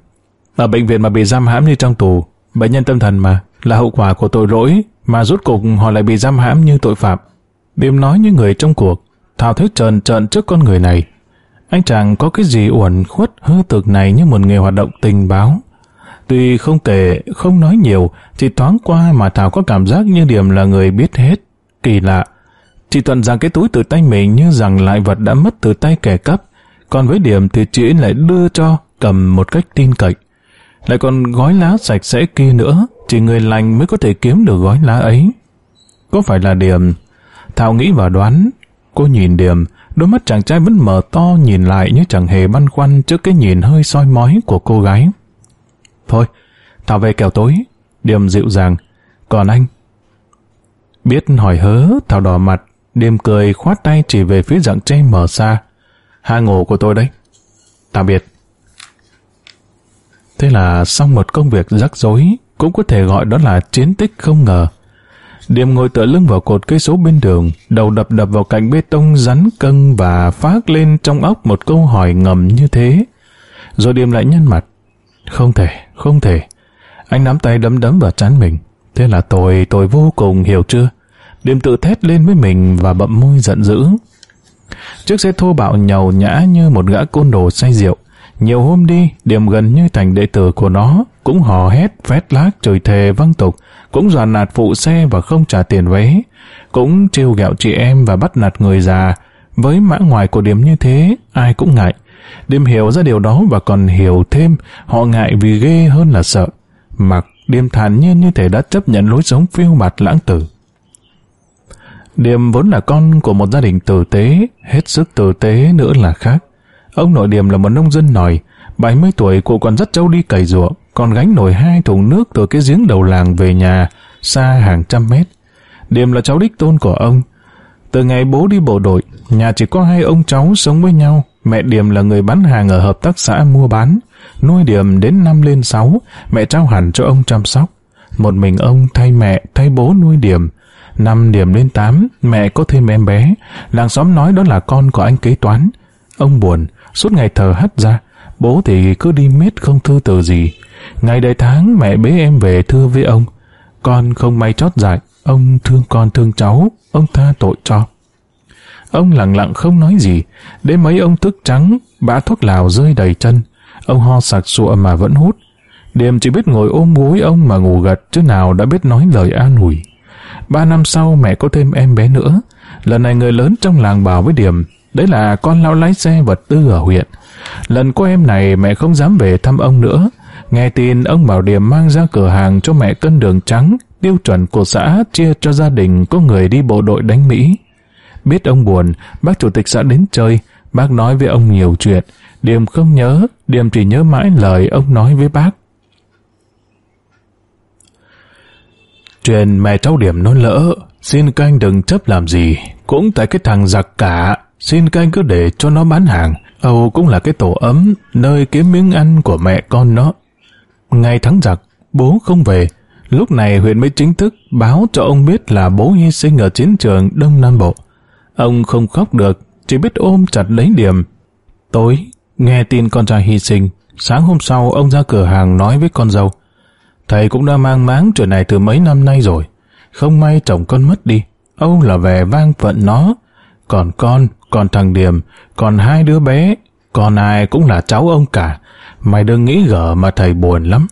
Ở bệnh viện mà bị giam hãm như trong tù, bệnh nhân tâm thần mà, là hậu quả của tội lỗi mà rút cục họ lại bị giam hãm như tội phạm. Điềm nói như người trong cuộc, Thảo thấy trần trợn trước con người này. Anh chàng có cái gì uẩn khuất hư thực này như một nghề hoạt động tình báo. Tuy không kể, không nói nhiều, chỉ thoáng qua mà Thảo có cảm giác như điểm là người biết hết. Kỳ lạ. Chị thuận rằng cái túi từ tay mình như rằng lại vật đã mất từ tay kẻ cắp. Còn với điểm thì chị lại đưa cho, cầm một cách tin cậy. Lại còn gói lá sạch sẽ kia nữa, chỉ người lành mới có thể kiếm được gói lá ấy. Có phải là điểm? Thảo nghĩ và đoán. Cô nhìn điểm đôi mắt chàng trai vẫn mở to nhìn lại như chẳng hề băn khoăn trước cái nhìn hơi soi mói của cô gái. Thôi, Thảo về kẻo tối. Điềm dịu dàng. Còn anh? Biết hỏi hớ, Thảo đỏ mặt. Điềm cười khoát tay chỉ về phía dạng tre mở xa. hang ngủ của tôi đấy. Tạm biệt. Thế là xong một công việc rắc rối, cũng có thể gọi đó là chiến tích không ngờ. Điềm ngồi tựa lưng vào cột cây số bên đường, đầu đập đập vào cạnh bê tông rắn cân và phát lên trong óc một câu hỏi ngầm như thế. Rồi Điềm lại nhăn mặt. Không thể, không thể. Anh nắm tay đấm đấm vào trán mình. Thế là tôi, tôi vô cùng hiểu chưa? Điềm tự thét lên với mình và bậm môi giận dữ. Chiếc xe thô bạo nhầu nhã như một gã côn đồ say rượu. Nhiều hôm đi, Điềm gần như thành đệ tử của nó, cũng hò hét, phét lác, trời thề văng tục, cũng dọa nạt phụ xe và không trả tiền vé, cũng trêu ghẹo chị em và bắt nạt người già. Với mã ngoài của Điềm như thế, ai cũng ngại. Điềm hiểu ra điều đó và còn hiểu thêm, họ ngại vì ghê hơn là sợ. Mặc Điềm thản nhiên như thể đã chấp nhận lối sống phiêu bạt lãng tử. Điềm vốn là con của một gia đình tử tế, hết sức tử tế nữa là khác. Ông nội Điềm là một nông dân nòi, 70 tuổi cụ còn rất trâu đi cày ruộng, còn gánh nổi hai thùng nước từ cái giếng đầu làng về nhà, xa hàng trăm mét. Điềm là cháu đích tôn của ông. Từ ngày bố đi bộ đội, nhà chỉ có hai ông cháu sống với nhau. Mẹ Điềm là người bán hàng ở hợp tác xã mua bán. Nuôi Điềm đến năm lên sáu, mẹ trao hẳn cho ông chăm sóc. Một mình ông thay mẹ, thay bố nuôi Điềm. Năm Điềm lên tám, mẹ có thêm em bé. Làng xóm nói đó là con của anh kế toán. Ông buồn, suốt ngày thờ hắt ra. Bố thì cứ đi mết không thư từ gì. Ngày đầy tháng mẹ bế em về thưa với ông. Con không may chót dại, ông thương con thương cháu, ông tha tội cho. Ông lặng lặng không nói gì, đến mấy ông thức trắng, bã thuốc lào rơi đầy chân. Ông ho sặc sụa mà vẫn hút. Điềm chỉ biết ngồi ôm gối ông mà ngủ gật chứ nào đã biết nói lời an ủi. Ba năm sau mẹ có thêm em bé nữa. Lần này người lớn trong làng bảo với Điềm, đấy là con lão lái xe vật tư ở huyện. Lần có em này mẹ không dám về thăm ông nữa. Nghe tin ông bảo điểm mang ra cửa hàng cho mẹ cân đường trắng, tiêu chuẩn của xã chia cho gia đình có người đi bộ đội đánh Mỹ. Biết ông buồn, bác chủ tịch xã đến chơi, bác nói với ông nhiều chuyện. điểm không nhớ, điểm chỉ nhớ mãi lời ông nói với bác. Chuyện mẹ cháu Điểm nói lỡ, xin canh đừng chấp làm gì, cũng tại cái thằng giặc cả, xin canh cứ để cho nó bán hàng. Âu cũng là cái tổ ấm, nơi kiếm miếng ăn của mẹ con nó. Ngày tháng giặc, bố không về. Lúc này huyện mới chính thức báo cho ông biết là bố hy sinh ở chiến trường Đông Nam Bộ. Ông không khóc được, chỉ biết ôm chặt lấy điểm. Tối, nghe tin con trai hy sinh, sáng hôm sau ông ra cửa hàng nói với con dâu. Thầy cũng đã mang máng chuyện này từ mấy năm nay rồi. Không may chồng con mất đi, ông là về vang phận nó. Còn con, còn thằng Điểm, còn hai đứa bé, còn ai cũng là cháu ông cả. Mày đừng nghĩ gở mà thầy buồn lắm.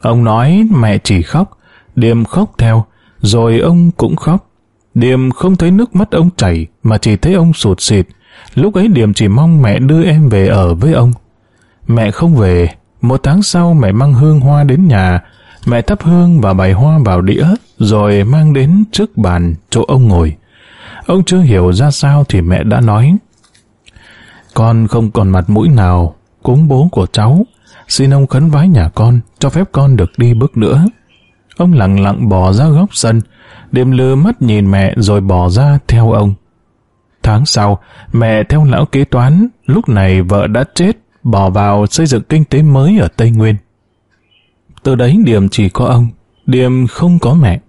Ông nói mẹ chỉ khóc, Điềm khóc theo, rồi ông cũng khóc. Điềm không thấy nước mắt ông chảy, mà chỉ thấy ông sụt xịt. Lúc ấy Điềm chỉ mong mẹ đưa em về ở với ông. Mẹ không về, một tháng sau mẹ mang hương hoa đến nhà, mẹ thắp hương và bày hoa vào đĩa, rồi mang đến trước bàn chỗ ông ngồi. Ông chưa hiểu ra sao thì mẹ đã nói. Con không còn mặt mũi nào, cúng bố của cháu, xin ông khấn vái nhà con, cho phép con được đi bước nữa. Ông lặng lặng bỏ ra góc sân, đêm lừa mắt nhìn mẹ rồi bỏ ra theo ông. Tháng sau, mẹ theo lão kế toán, lúc này vợ đã chết, bỏ vào xây dựng kinh tế mới ở Tây Nguyên. Từ đấy Điểm chỉ có ông, Điểm không có mẹ.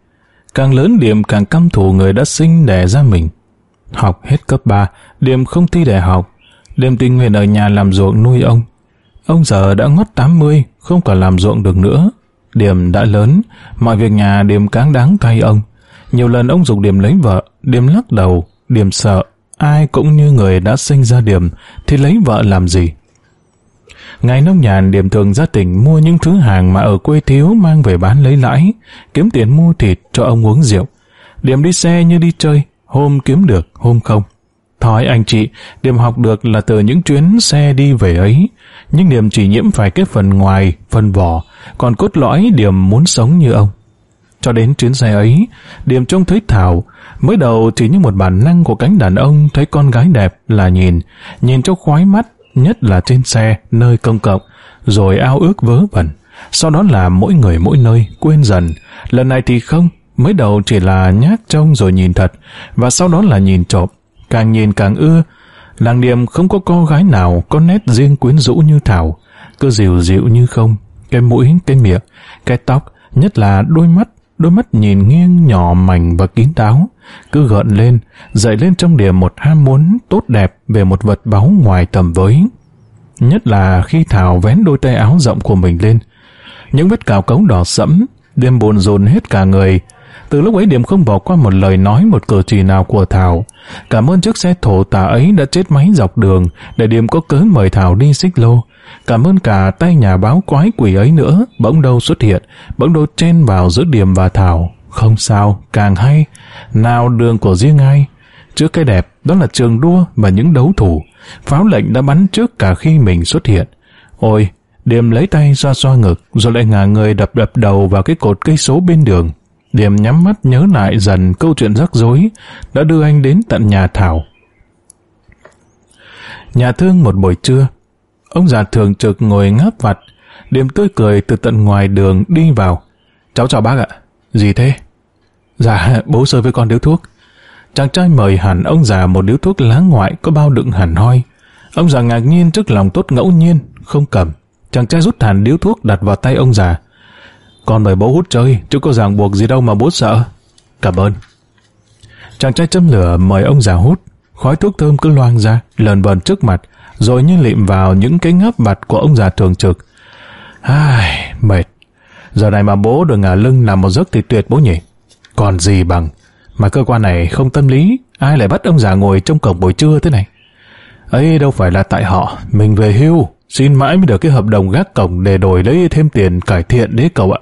Càng lớn Điểm càng căm thù người đã sinh đẻ ra mình. Học hết cấp 3, Điểm không thi đại học. Điểm tình nguyện ở nhà làm ruộng nuôi ông. Ông giờ đã ngót 80, không còn làm ruộng được nữa. Điểm đã lớn, mọi việc nhà Điểm cáng đáng tay ông. Nhiều lần ông dục Điểm lấy vợ, Điểm lắc đầu, Điểm sợ, ai cũng như người đã sinh ra Điểm, thì lấy vợ làm gì? Ngày nông nhàn Điểm thường ra tỉnh mua những thứ hàng mà ở quê thiếu mang về bán lấy lãi, kiếm tiền mua thịt cho ông uống rượu. Điểm đi xe như đi chơi, hôm kiếm được, hôm không. Thói anh chị, điểm học được là từ những chuyến xe đi về ấy, nhưng điểm chỉ nhiễm phải cái phần ngoài, phần vỏ, còn cốt lõi điểm muốn sống như ông. Cho đến chuyến xe ấy, điểm trông thấy Thảo, mới đầu chỉ như một bản năng của cánh đàn ông thấy con gái đẹp là nhìn, nhìn cho khoái mắt, nhất là trên xe, nơi công cộng, rồi ao ước vớ vẩn. Sau đó là mỗi người mỗi nơi, quên dần. Lần này thì không, mới đầu chỉ là nhát trông rồi nhìn thật, và sau đó là nhìn trộm. Càng nhìn càng ưa, làng điểm không có cô gái nào có nét riêng quyến rũ như Thảo, cứ dịu dịu như không, cái mũi, cái miệng, cái tóc, nhất là đôi mắt, đôi mắt nhìn nghiêng nhỏ mảnh và kín đáo, cứ gợn lên, dậy lên trong điểm một ham muốn tốt đẹp về một vật báu ngoài tầm với. Nhất là khi Thảo vén đôi tay áo rộng của mình lên, những vết cào cấu đỏ sẫm, đêm buồn rồn hết cả người, từ lúc ấy Điểm không bỏ qua một lời nói một cử chỉ nào của Thảo. Cảm ơn chiếc xe thổ tà ấy đã chết máy dọc đường để Điểm có cớ mời Thảo đi xích lô. Cảm ơn cả tay nhà báo quái quỷ ấy nữa, bỗng đâu xuất hiện, bỗng đâu chen vào giữa Điểm và Thảo. Không sao, càng hay. Nào đường của riêng ai? Trước cái đẹp, đó là trường đua và những đấu thủ. Pháo lệnh đã bắn trước cả khi mình xuất hiện. Ôi, Điểm lấy tay xoa xoa ngực, rồi lại ngả người đập đập đầu vào cái cột cây số bên đường. Điểm nhắm mắt nhớ lại dần câu chuyện rắc rối đã đưa anh đến tận nhà Thảo. Nhà thương một buổi trưa, ông già thường trực ngồi ngáp vặt, Điểm tươi cười từ tận ngoài đường đi vào. Cháu chào bác ạ. Gì thế? Dạ, bố sơ với con điếu thuốc. Chàng trai mời hẳn ông già một điếu thuốc lá ngoại có bao đựng hẳn hoi. Ông già ngạc nhiên trước lòng tốt ngẫu nhiên, không cầm. Chàng trai rút hẳn điếu thuốc đặt vào tay ông già. Con mời bố hút chơi, chứ có ràng buộc gì đâu mà bố sợ. Cảm ơn. Chàng trai châm lửa mời ông già hút, khói thuốc thơm cứ loang ra, lờn vờn trước mặt, rồi như lịm vào những cái ngáp mặt của ông già thường trực. Ai, mệt. Giờ này mà bố được ngả lưng làm một giấc thì tuyệt bố nhỉ. Còn gì bằng. Mà cơ quan này không tâm lý, ai lại bắt ông già ngồi trong cổng buổi trưa thế này. ấy đâu phải là tại họ, mình về hưu, xin mãi mới được cái hợp đồng gác cổng để đổi lấy thêm tiền cải thiện đấy cậu ạ.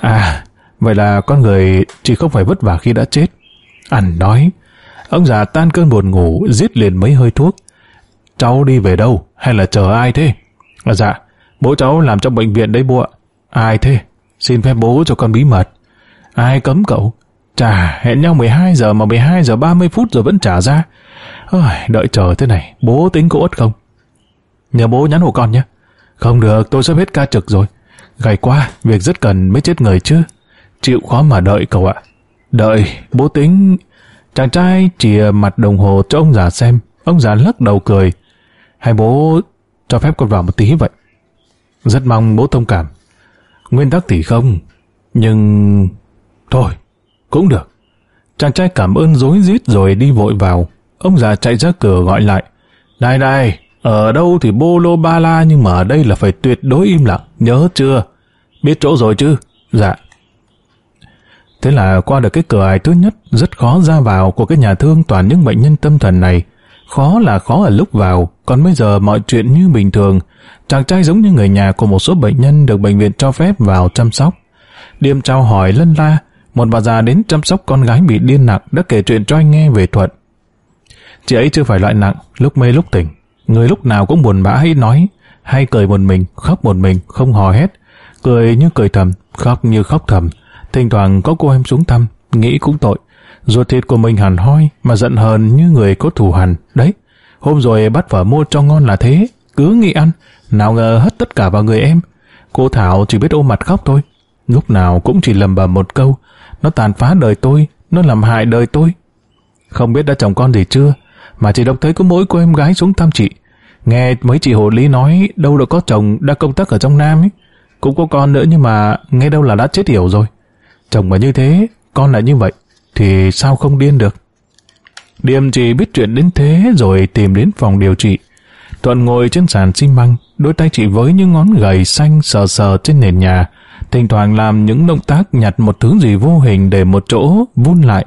À, vậy là con người chỉ không phải vất vả khi đã chết. Ăn nói, ông già tan cơn buồn ngủ, giết liền mấy hơi thuốc. Cháu đi về đâu, hay là chờ ai thế? À, dạ, bố cháu làm trong bệnh viện đấy bố ạ. Ai thế? Xin phép bố cho con bí mật. Ai cấm cậu? Chà, hẹn nhau 12 giờ mà 12 giờ 30 phút rồi vẫn trả ra. Ôi, đợi chờ thế này, bố tính có ớt không? Nhờ bố nhắn hộ con nhé. Không được, tôi sắp hết ca trực rồi. Gầy quá, việc rất cần mới chết người chứ. Chịu khó mà đợi cậu ạ. Đợi, bố tính... Chàng trai chìa mặt đồng hồ cho ông già xem. Ông già lắc đầu cười. Hay bố cho phép con vào một tí vậy? Rất mong bố thông cảm. Nguyên tắc thì không. Nhưng... Thôi, cũng được. Chàng trai cảm ơn dối rít rồi đi vội vào. Ông già chạy ra cửa gọi lại. Này này, ở đâu thì bô lô ba la nhưng mà ở đây là phải tuyệt đối im lặng, nhớ chưa? Biết chỗ rồi chứ? Dạ. Thế là qua được cái cửa ải thứ nhất rất khó ra vào của cái nhà thương toàn những bệnh nhân tâm thần này. Khó là khó ở lúc vào, còn bây giờ mọi chuyện như bình thường. Chàng trai giống như người nhà của một số bệnh nhân được bệnh viện cho phép vào chăm sóc. Điềm trao hỏi lân la, một bà già đến chăm sóc con gái bị điên nặng đã kể chuyện cho anh nghe về Thuận. Chị ấy chưa phải loại nặng, lúc mê lúc tỉnh. Người lúc nào cũng buồn bã hay nói, hay cười một mình, khóc một mình, không hò hét. Cười như cười thầm, khóc như khóc thầm. Thỉnh thoảng có cô em xuống thăm, nghĩ cũng tội. Ruột thịt của mình hẳn hoi, mà giận hờn như người có thù hằn. Đấy, hôm rồi bắt vợ mua cho ngon là thế, cứ nghĩ ăn, nào ngờ hất tất cả vào người em. Cô Thảo chỉ biết ôm mặt khóc thôi, lúc nào cũng chỉ lầm bầm một câu, nó tàn phá đời tôi, nó làm hại đời tôi. Không biết đã chồng con gì chưa, mà chỉ đọc thấy có mỗi cô em gái xuống thăm chị. Nghe mấy chị hồ lý nói đâu đã có chồng đã công tác ở trong Nam ấy. Cũng có con nữa nhưng mà nghe đâu là đã chết hiểu rồi. Chồng mà như thế, con lại như vậy, thì sao không điên được? Điềm chỉ biết chuyện đến thế rồi tìm đến phòng điều trị. Thuận ngồi trên sàn xi măng, đôi tay chị với những ngón gầy xanh sờ sờ trên nền nhà, thỉnh thoảng làm những động tác nhặt một thứ gì vô hình để một chỗ vun lại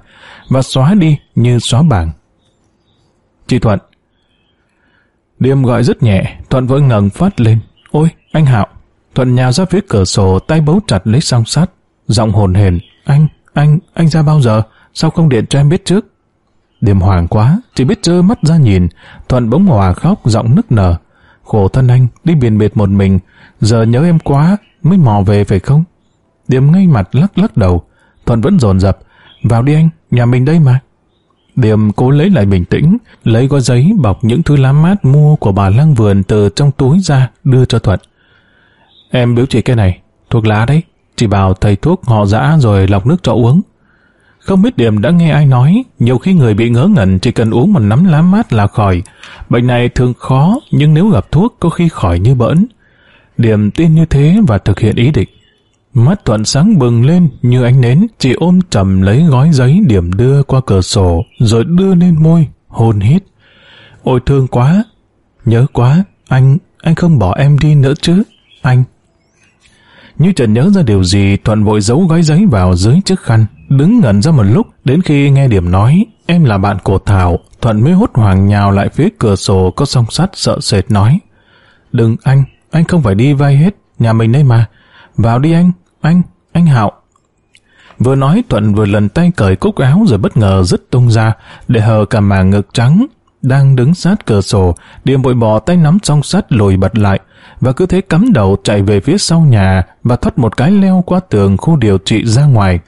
và xóa đi như xóa bảng. Chị Thuận Điềm gọi rất nhẹ, Thuận vội ngẩng phát lên. Ôi, anh Hạo! Thuận nhào ra phía cửa sổ, tay bấu chặt lấy song sắt. Giọng hồn hển Anh, anh, anh ra bao giờ? Sao không điện cho em biết trước? Điềm hoàng quá, chỉ biết trơ mắt ra nhìn. Thuận bỗng hòa khóc, giọng nức nở. Khổ thân anh, đi biển biệt một mình. Giờ nhớ em quá, mới mò về phải không? Điềm ngay mặt lắc lắc đầu. Thuận vẫn dồn dập. Vào đi anh, nhà mình đây mà. Điềm cố lấy lại bình tĩnh, lấy gói giấy bọc những thứ lá mát mua của bà Lăng Vườn từ trong túi ra, đưa cho Thuận. Em biếu chị cái này, thuốc lá đấy. Chị bảo thầy thuốc họ dã rồi lọc nước cho uống. Không biết Điềm đã nghe ai nói, nhiều khi người bị ngớ ngẩn chỉ cần uống một nắm lá mát là khỏi. Bệnh này thường khó, nhưng nếu gặp thuốc có khi khỏi như bỡn. Điềm tin như thế và thực hiện ý định. Mắt Thuận sáng bừng lên như ánh nến, chị ôm chầm lấy gói giấy điểm đưa qua cửa sổ, rồi đưa lên môi, hôn hít. Ôi thương quá, nhớ quá, anh, anh không bỏ em đi nữa chứ, anh. Như Trần nhớ ra điều gì, Thuận vội giấu gói giấy vào dưới chiếc khăn, đứng ngẩn ra một lúc, đến khi nghe điểm nói, em là bạn của Thảo, Thuận mới hốt hoảng nhào lại phía cửa sổ có song sắt sợ sệt nói. Đừng anh, anh không phải đi vay hết, nhà mình đây mà. Vào đi anh, anh, anh Hạo. Vừa nói Thuận vừa lần tay cởi cúc áo rồi bất ngờ rứt tung ra, để hờ cả màng ngực trắng. Đang đứng sát cửa sổ, điểm bội bỏ tay nắm song sắt lùi bật lại, và cứ thế cắm đầu chạy về phía sau nhà và thoát một cái leo qua tường khu điều trị ra ngoài.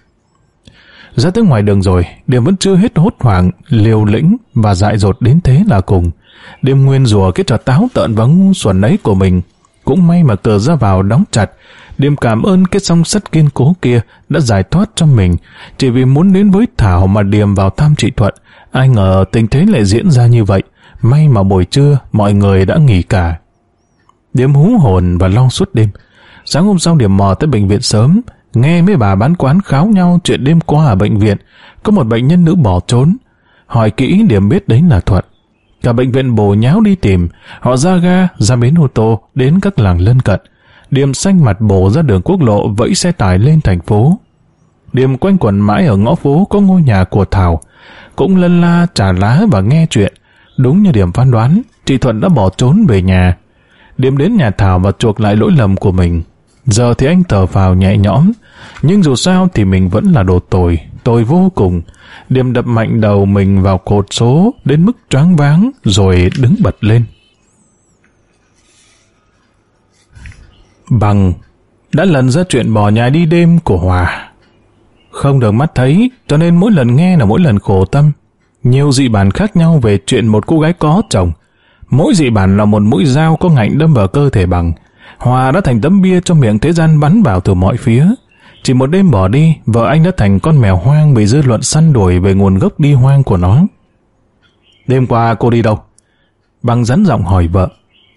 Ra tới ngoài đường rồi, Điểm vẫn chưa hết hốt hoảng, liều lĩnh và dại dột đến thế là cùng. Điểm nguyên rùa cái trò táo tợn và ngu xuẩn ấy của mình. Cũng may mà cửa ra vào đóng chặt, Điềm cảm ơn cái song sắt kiên cố kia đã giải thoát cho mình. Chỉ vì muốn đến với Thảo mà Điềm vào thăm chị Thuận. Ai ngờ tình thế lại diễn ra như vậy. May mà buổi trưa mọi người đã nghỉ cả. Điềm hú hồn và lo suốt đêm. Sáng hôm sau Điềm mò tới bệnh viện sớm. Nghe mấy bà bán quán kháo nhau chuyện đêm qua ở bệnh viện. Có một bệnh nhân nữ bỏ trốn. Hỏi kỹ Điềm biết đấy là Thuận. Cả bệnh viện bồ nháo đi tìm. Họ ra ga, ra bến ô tô, đến các làng lân cận. Điềm xanh mặt bổ ra đường quốc lộ vẫy xe tải lên thành phố. Điềm quanh quẩn mãi ở ngõ phố có ngôi nhà của Thảo, cũng lân la trả lá và nghe chuyện. Đúng như Điềm phán đoán, chị Thuận đã bỏ trốn về nhà. Điềm đến nhà Thảo và chuộc lại lỗi lầm của mình. Giờ thì anh thở vào nhẹ nhõm, nhưng dù sao thì mình vẫn là đồ tồi, tồi vô cùng. Điềm đập mạnh đầu mình vào cột số đến mức choáng váng rồi đứng bật lên. Bằng đã lần ra chuyện bỏ nhà đi đêm của Hòa. Không được mắt thấy, cho nên mỗi lần nghe là mỗi lần khổ tâm. Nhiều dị bản khác nhau về chuyện một cô gái có chồng. Mỗi dị bản là một mũi dao có ngạnh đâm vào cơ thể bằng. Hòa đã thành tấm bia cho miệng thế gian bắn vào từ mọi phía. Chỉ một đêm bỏ đi, vợ anh đã thành con mèo hoang bị dư luận săn đuổi về nguồn gốc đi hoang của nó. Đêm qua cô đi đâu? Bằng rắn giọng hỏi vợ.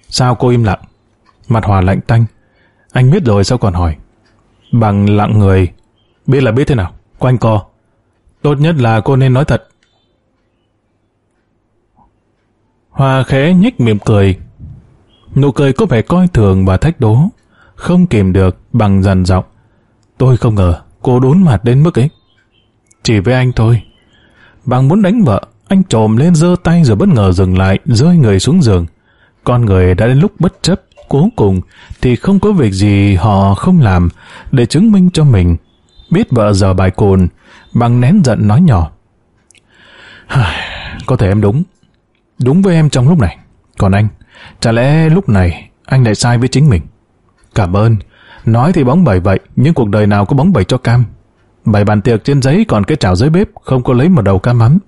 Sao cô im lặng? Mặt Hòa lạnh tanh. Anh biết rồi sao còn hỏi? Bằng lặng người. Biết là biết thế nào? Quanh co. Tốt nhất là cô nên nói thật. hòa khẽ nhếch miệng cười. Nụ cười có vẻ coi thường và thách đố. Không kìm được bằng dằn giọng. Tôi không ngờ cô đốn mặt đến mức ấy. Chỉ với anh thôi. Bằng muốn đánh vợ, anh trồm lên giơ tay rồi bất ngờ dừng lại, rơi người xuống giường. Con người đã đến lúc bất chấp, Cuối cùng thì không có việc gì họ không làm để chứng minh cho mình. Biết vợ giờ bài cồn, bằng nén giận nói nhỏ. Có thể em đúng. Đúng với em trong lúc này. Còn anh, chả lẽ lúc này anh lại sai với chính mình? Cảm ơn. Nói thì bóng bẩy vậy, nhưng cuộc đời nào có bóng bẩy cho cam. Bảy bàn tiệc trên giấy còn cái chảo dưới bếp không có lấy một đầu cam mắm.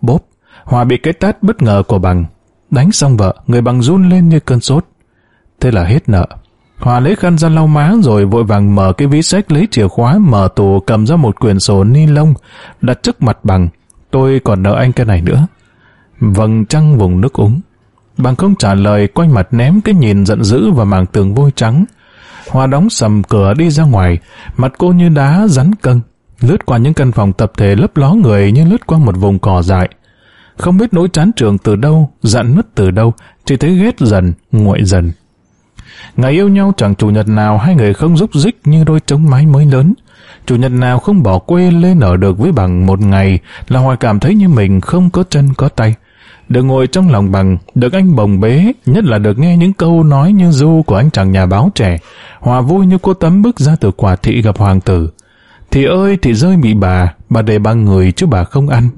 Bốp, Hòa bị cái tát bất ngờ của bằng. Đánh xong vợ, người bằng run lên như cơn sốt. Thế là hết nợ. Hòa lấy khăn ra lau má rồi vội vàng mở cái ví sách lấy chìa khóa mở tủ cầm ra một quyển sổ ni lông đặt trước mặt bằng. Tôi còn nợ anh cái này nữa. Vầng trăng vùng nước úng. Bằng không trả lời quanh mặt ném cái nhìn giận dữ vào màng tường vôi trắng. Hoa đóng sầm cửa đi ra ngoài, mặt cô như đá rắn cân, lướt qua những căn phòng tập thể lấp ló người như lướt qua một vùng cỏ dại. Không biết nỗi chán trường từ đâu, dặn nứt từ đâu, chỉ thấy ghét dần, nguội dần. Ngày yêu nhau chẳng chủ nhật nào hai người không giúp dích như đôi trống mái mới lớn. Chủ nhật nào không bỏ quê lên ở được với bằng một ngày là hoài cảm thấy như mình không có chân có tay. Được ngồi trong lòng bằng, được anh bồng bế, nhất là được nghe những câu nói như du của anh chàng nhà báo trẻ. Hòa vui như cô tấm bước ra từ quả thị gặp hoàng tử. Thì ơi thì rơi bị bà, bà để ba người chứ bà không ăn.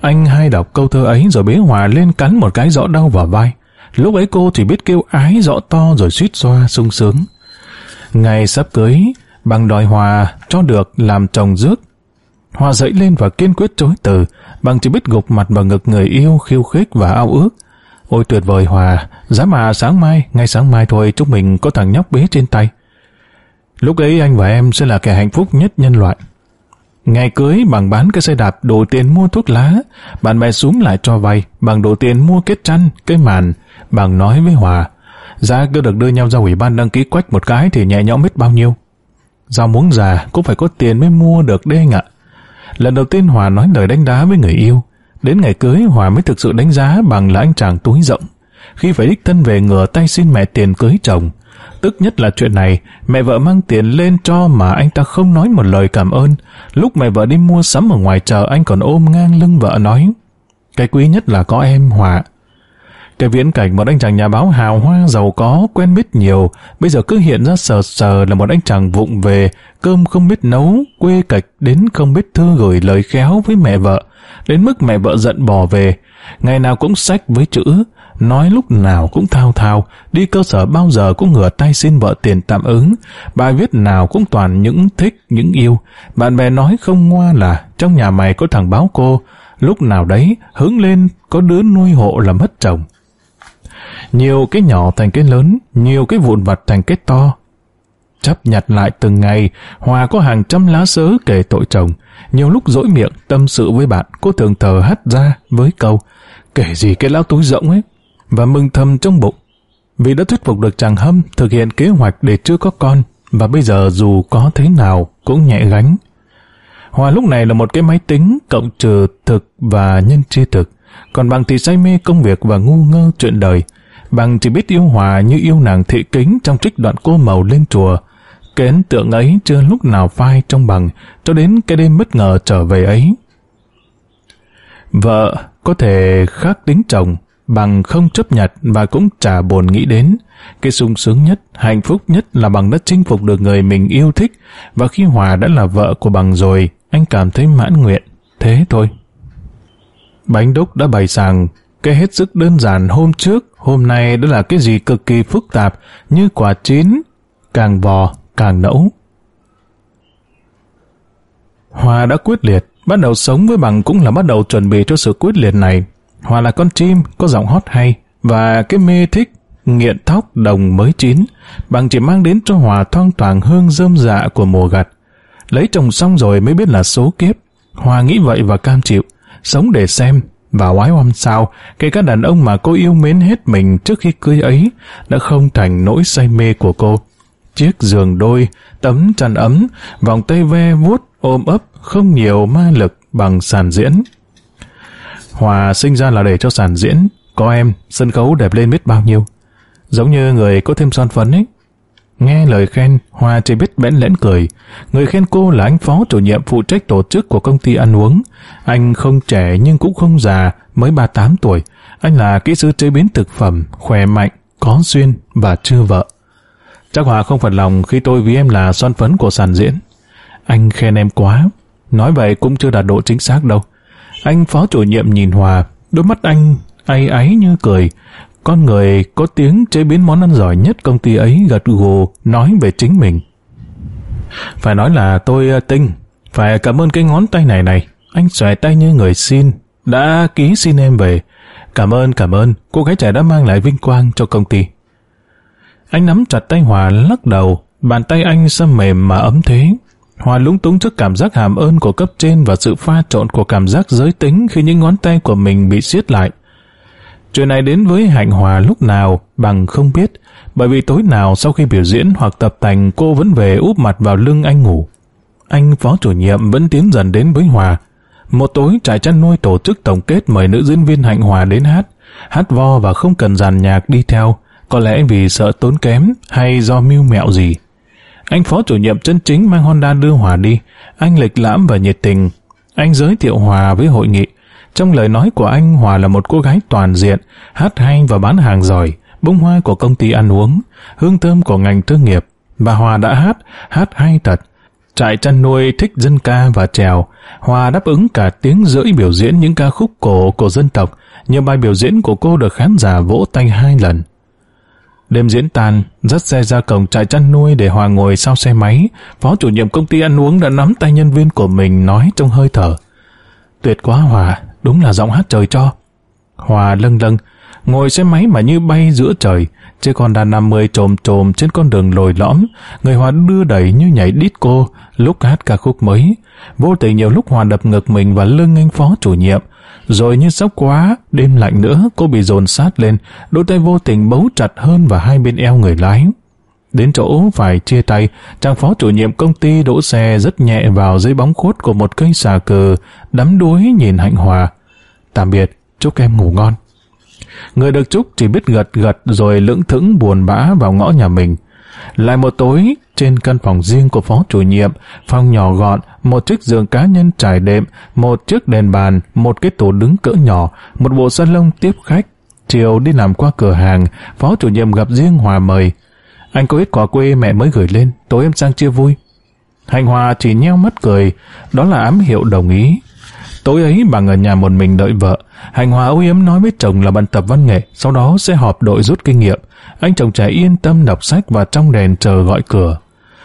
Anh hay đọc câu thơ ấy rồi bế Hòa lên cắn một cái rõ đau vào vai. Lúc ấy cô chỉ biết kêu ái rõ to rồi suýt xoa sung sướng. Ngày sắp cưới, bằng đòi Hòa cho được làm chồng rước. Hòa dậy lên và kiên quyết chối từ, bằng chỉ biết gục mặt vào ngực người yêu khiêu khích và ao ước. Ôi tuyệt vời Hòa, giá mà sáng mai, ngay sáng mai thôi chúng mình có thằng nhóc bé trên tay. Lúc ấy anh và em sẽ là kẻ hạnh phúc nhất nhân loại. Ngày cưới bằng bán cái xe đạp đổ tiền mua thuốc lá, bạn bè súm lại cho vay, bằng đổ tiền mua kết chăn, cái màn, bằng nói với Hòa. Giá cứ được đưa nhau ra ủy ban đăng ký quách một cái thì nhẹ nhõm biết bao nhiêu. Giao muốn già cũng phải có tiền mới mua được đê ngạ. ạ. Lần đầu tiên Hòa nói lời đánh đá với người yêu. Đến ngày cưới Hòa mới thực sự đánh giá bằng là anh chàng túi rộng. Khi phải đích thân về ngửa tay xin mẹ tiền cưới chồng, Tức nhất là chuyện này, mẹ vợ mang tiền lên cho mà anh ta không nói một lời cảm ơn. Lúc mẹ vợ đi mua sắm ở ngoài chợ anh còn ôm ngang lưng vợ nói. Cái quý nhất là có em Hòa. Cái viễn cảnh một anh chàng nhà báo hào hoa giàu có, quen biết nhiều, bây giờ cứ hiện ra sờ sờ là một anh chàng vụng về, cơm không biết nấu, quê cạch đến không biết thư gửi lời khéo với mẹ vợ, đến mức mẹ vợ giận bỏ về. Ngày nào cũng sách với chữ, nói lúc nào cũng thao thao, đi cơ sở bao giờ cũng ngửa tay xin vợ tiền tạm ứng, bài viết nào cũng toàn những thích, những yêu. Bạn bè nói không ngoa là trong nhà mày có thằng báo cô, lúc nào đấy hứng lên có đứa nuôi hộ là mất chồng. Nhiều cái nhỏ thành cái lớn, nhiều cái vụn vặt thành cái to. Chấp nhặt lại từng ngày, Hòa có hàng trăm lá sớ kể tội chồng. Nhiều lúc dỗi miệng, tâm sự với bạn, cô thường thờ hắt ra với câu, kể gì cái lão túi rộng ấy, và mừng thầm trong bụng. Vì đã thuyết phục được chàng Hâm thực hiện kế hoạch để chưa có con, và bây giờ dù có thế nào cũng nhẹ gánh. Hòa lúc này là một cái máy tính cộng trừ thực và nhân chia thực, còn bằng thì say mê công việc và ngu ngơ chuyện đời. Bằng chỉ biết yêu Hòa như yêu nàng thị kính trong trích đoạn cô màu lên chùa. Cái ấn tượng ấy chưa lúc nào phai trong bằng, cho đến cái đêm bất ngờ trở về ấy. Vợ có thể khác tính chồng, bằng không chấp nhận và cũng chả buồn nghĩ đến. Cái sung sướng nhất, hạnh phúc nhất là bằng đã chinh phục được người mình yêu thích và khi Hòa đã là vợ của bằng rồi, anh cảm thấy mãn nguyện. Thế thôi. Bánh đúc đã bày sàng, cái hết sức đơn giản hôm trước, hôm nay đã là cái gì cực kỳ phức tạp như quả chín, càng vò, càng nẫu. Hòa đã quyết liệt, bắt đầu sống với bằng cũng là bắt đầu chuẩn bị cho sự quyết liệt này. Hòa là con chim, có giọng hót hay, và cái mê thích, nghiện thóc đồng mới chín, bằng chỉ mang đến cho Hòa thoang thoảng hương rơm dạ của mùa gặt. Lấy chồng xong rồi mới biết là số kiếp. Hòa nghĩ vậy và cam chịu, sống để xem, và oái oăm sao, kể các đàn ông mà cô yêu mến hết mình trước khi cưới ấy, đã không thành nỗi say mê của cô. Chiếc giường đôi, tấm chăn ấm, vòng tay ve vuốt, ôm ấp, không nhiều ma lực bằng sàn diễn. Hòa sinh ra là để cho sàn diễn, có em, sân khấu đẹp lên biết bao nhiêu. Giống như người có thêm son phấn ấy. Nghe lời khen, Hòa chỉ biết bẽn lẽn cười. Người khen cô là anh phó chủ nhiệm phụ trách tổ chức của công ty ăn uống. Anh không trẻ nhưng cũng không già, mới 38 tuổi. Anh là kỹ sư chế biến thực phẩm, khỏe mạnh, có duyên và chưa vợ. Chắc Hòa không phần lòng khi tôi ví em là son phấn của sàn diễn. Anh khen em quá. Nói vậy cũng chưa đạt độ chính xác đâu. Anh phó chủ nhiệm nhìn Hòa, đôi mắt anh áy áy như cười. Con người có tiếng chế biến món ăn giỏi nhất công ty ấy gật gù nói về chính mình. Phải nói là tôi ờ, tinh, phải cảm ơn cái ngón tay này này. Anh xòe tay như người xin, đã ký xin em về. Cảm ơn, cảm ơn, cô gái trẻ đã mang lại vinh quang cho công ty. Anh nắm chặt tay Hòa lắc đầu, bàn tay anh sao mềm mà ấm thế. Hòa lúng túng trước cảm giác hàm ơn của cấp trên và sự pha trộn của cảm giác giới tính khi những ngón tay của mình bị siết lại. Chuyện này đến với Hạnh Hòa lúc nào bằng không biết, bởi vì tối nào sau khi biểu diễn hoặc tập tành cô vẫn về úp mặt vào lưng anh ngủ. Anh phó chủ nhiệm vẫn tiến dần đến với Hòa. Một tối trại chăn nuôi tổ chức tổng kết mời nữ diễn viên Hạnh Hòa đến hát. hát vo và không cần dàn nhạc đi theo, có lẽ vì sợ tốn kém hay do mưu mẹo gì. Anh phó chủ nhiệm chân chính mang Honda đưa Hòa đi, anh lịch lãm và nhiệt tình. Anh giới thiệu Hòa với hội nghị. Trong lời nói của anh, Hòa là một cô gái toàn diện, hát hay và bán hàng giỏi, bông hoa của công ty ăn uống, hương thơm của ngành thương nghiệp. Bà Hòa đã hát, hát hay thật. Trại chăn nuôi thích dân ca và trèo. Hòa đáp ứng cả tiếng rưỡi biểu diễn những ca khúc cổ của dân tộc. Nhiều bài biểu diễn của cô được khán giả vỗ tay hai lần. Đêm diễn tàn, dắt xe ra cổng trại chăn nuôi để Hòa ngồi sau xe máy. Phó chủ nhiệm công ty ăn uống đã nắm tay nhân viên của mình nói trong hơi thở. Tuyệt quá Hòa, đúng là giọng hát trời cho. Hòa lâng lâng, ngồi xe máy mà như bay giữa trời, chứ còn đàn năm mươi trồm trồm trên con đường lồi lõm, người Hòa đưa đẩy như nhảy disco lúc hát ca khúc mới. Vô tình nhiều lúc Hòa đập ngực mình và lưng anh phó chủ nhiệm, rồi như sốc quá, đêm lạnh nữa, cô bị dồn sát lên, đôi tay vô tình bấu chặt hơn vào hai bên eo người lái. Đến chỗ phải chia tay, chàng phó chủ nhiệm công ty đỗ xe rất nhẹ vào dưới bóng khuất của một cây xà cờ, đắm đuối nhìn hạnh hòa. Tạm biệt, chúc em ngủ ngon. Người được chúc chỉ biết gật gật rồi lững thững buồn bã vào ngõ nhà mình. Lại một tối, trên căn phòng riêng của phó chủ nhiệm, phòng nhỏ gọn, một chiếc giường cá nhân trải đệm, một chiếc đèn bàn, một cái tủ đứng cỡ nhỏ, một bộ salon tiếp khách. Chiều đi làm qua cửa hàng, phó chủ nhiệm gặp riêng Hòa mời. Anh có ít quà quê mẹ mới gửi lên, tối em sang chia vui. Hành Hòa chỉ nheo mắt cười, đó là ám hiệu đồng ý. Tối ấy bà ở nhà một mình đợi vợ. Hành Hòa âu yếm nói với chồng là bạn tập văn nghệ, sau đó sẽ họp đội rút kinh nghiệm. Anh chồng trẻ yên tâm đọc sách và trong đèn chờ gọi cửa.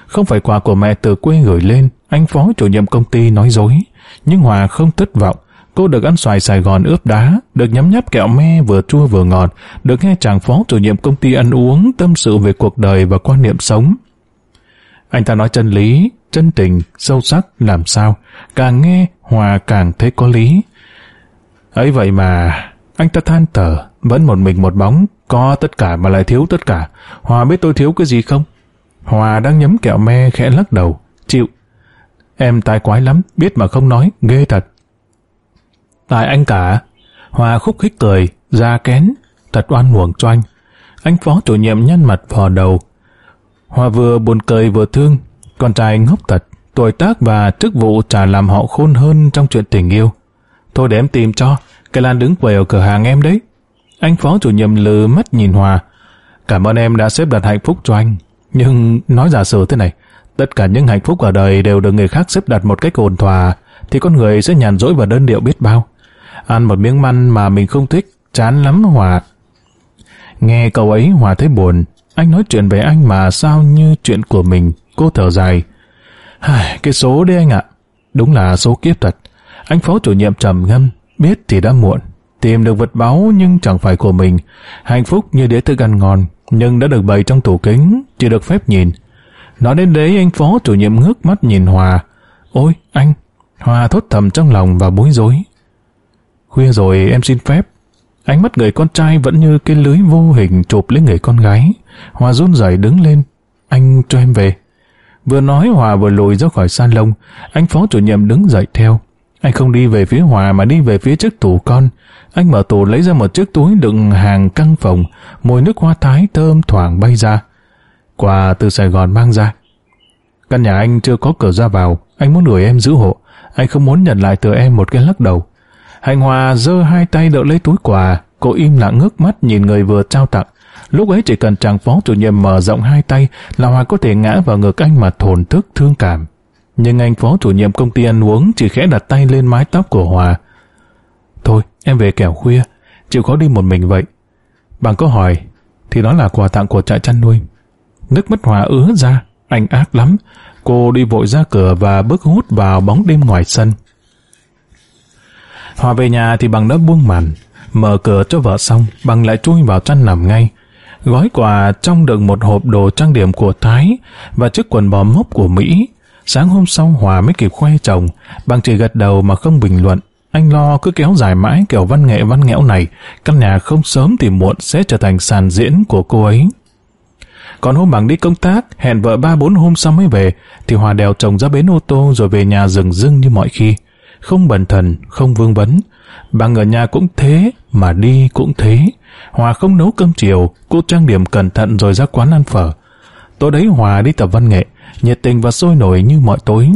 Không phải quà của mẹ từ quê gửi lên, anh phó chủ nhiệm công ty nói dối. Nhưng Hòa không thất vọng. Cô được ăn xoài Sài Gòn ướp đá, được nhấm nháp kẹo me vừa chua vừa ngọt, được nghe chàng phó chủ nhiệm công ty ăn uống, tâm sự về cuộc đời và quan niệm sống. Anh ta nói chân lý, chân tình, sâu sắc, làm sao. Càng nghe, Hòa càng thấy có lý. ấy vậy mà, anh ta than thở, vẫn một mình một bóng, có tất cả mà lại thiếu tất cả. Hòa biết tôi thiếu cái gì không? Hòa đang nhấm kẹo me khẽ lắc đầu. Chịu. Em tai quái lắm, biết mà không nói, ghê thật. Tại anh cả. Hòa khúc khích cười, ra kén, thật oan uổng cho anh. Anh phó chủ nhiệm nhăn mặt vò đầu. Hòa vừa buồn cười vừa thương, con trai ngốc thật, tuổi tác và chức vụ chả làm họ khôn hơn trong chuyện tình yêu. Thôi để em tìm cho, cái Lan đứng quầy ở cửa hàng em đấy. Anh phó chủ nhiệm lừ mắt nhìn Hòa. Cảm ơn em đã xếp đặt hạnh phúc cho anh. Nhưng nói giả sử thế này, tất cả những hạnh phúc ở đời đều được người khác xếp đặt một cách ổn thỏa, thì con người sẽ nhàn rỗi và đơn điệu biết bao. Ăn một miếng măn mà mình không thích, chán lắm Hòa. Nghe câu ấy Hòa thấy buồn, anh nói chuyện về anh mà sao như chuyện của mình, cô thở dài. Cái số đấy anh ạ, đúng là số kiếp thật. Anh phó chủ nhiệm trầm ngâm, biết thì đã muộn. Tìm được vật báu nhưng chẳng phải của mình. Hạnh phúc như đĩa thức ăn ngon, nhưng đã được bày trong tủ kính, chỉ được phép nhìn. Nói đến đấy anh phó chủ nhiệm ngước mắt nhìn Hòa. Ôi, anh! Hòa thốt thầm trong lòng và bối rối. Khuya rồi em xin phép. Ánh mắt người con trai vẫn như cái lưới vô hình chụp lấy người con gái. Hòa run rẩy đứng lên. Anh cho em về. Vừa nói Hòa vừa lùi ra khỏi san lông. Anh phó chủ nhiệm đứng dậy theo. Anh không đi về phía Hòa mà đi về phía trước tủ con. Anh mở tủ lấy ra một chiếc túi đựng hàng căng phòng, mùi nước hoa thái thơm thoảng bay ra. Quà từ Sài Gòn mang ra. Căn nhà anh chưa có cửa ra vào, anh muốn gửi em giữ hộ. Anh không muốn nhận lại từ em một cái lắc đầu. Hành Hòa giơ hai tay đỡ lấy túi quà, cô im lặng ngước mắt nhìn người vừa trao tặng. Lúc ấy chỉ cần chàng phó chủ nhiệm mở rộng hai tay là Hòa có thể ngã vào ngực anh mà thổn thức thương cảm. Nhưng anh phó chủ nhiệm công ty ăn uống chỉ khẽ đặt tay lên mái tóc của Hòa. Thôi, em về kẻo khuya, chịu khó đi một mình vậy. Bằng câu hỏi, thì đó là quà tặng của trại chăn nuôi. Nước mắt Hòa ứa ra, anh ác lắm. Cô đi vội ra cửa và bước hút vào bóng đêm ngoài sân. Hòa về nhà thì bằng đã buông màn, mở cửa cho vợ xong, bằng lại chui vào chăn nằm ngay. Gói quà trong đựng một hộp đồ trang điểm của Thái và chiếc quần bò mốc của Mỹ. Sáng hôm sau Hòa mới kịp khoe chồng, bằng chỉ gật đầu mà không bình luận. Anh lo cứ kéo dài mãi kiểu văn nghệ văn nghẽo này, căn nhà không sớm thì muộn sẽ trở thành sàn diễn của cô ấy. Còn hôm bằng đi công tác, hẹn vợ ba bốn hôm sau mới về, thì Hòa đèo chồng ra bến ô tô rồi về nhà rừng rưng như mọi khi. Không bần thần, không vương vấn. Bằng ở nhà cũng thế, mà đi cũng thế. Hòa không nấu cơm chiều, cô trang điểm cẩn thận rồi ra quán ăn phở. Tối đấy Hòa đi tập văn nghệ, nhiệt tình và sôi nổi như mọi tối.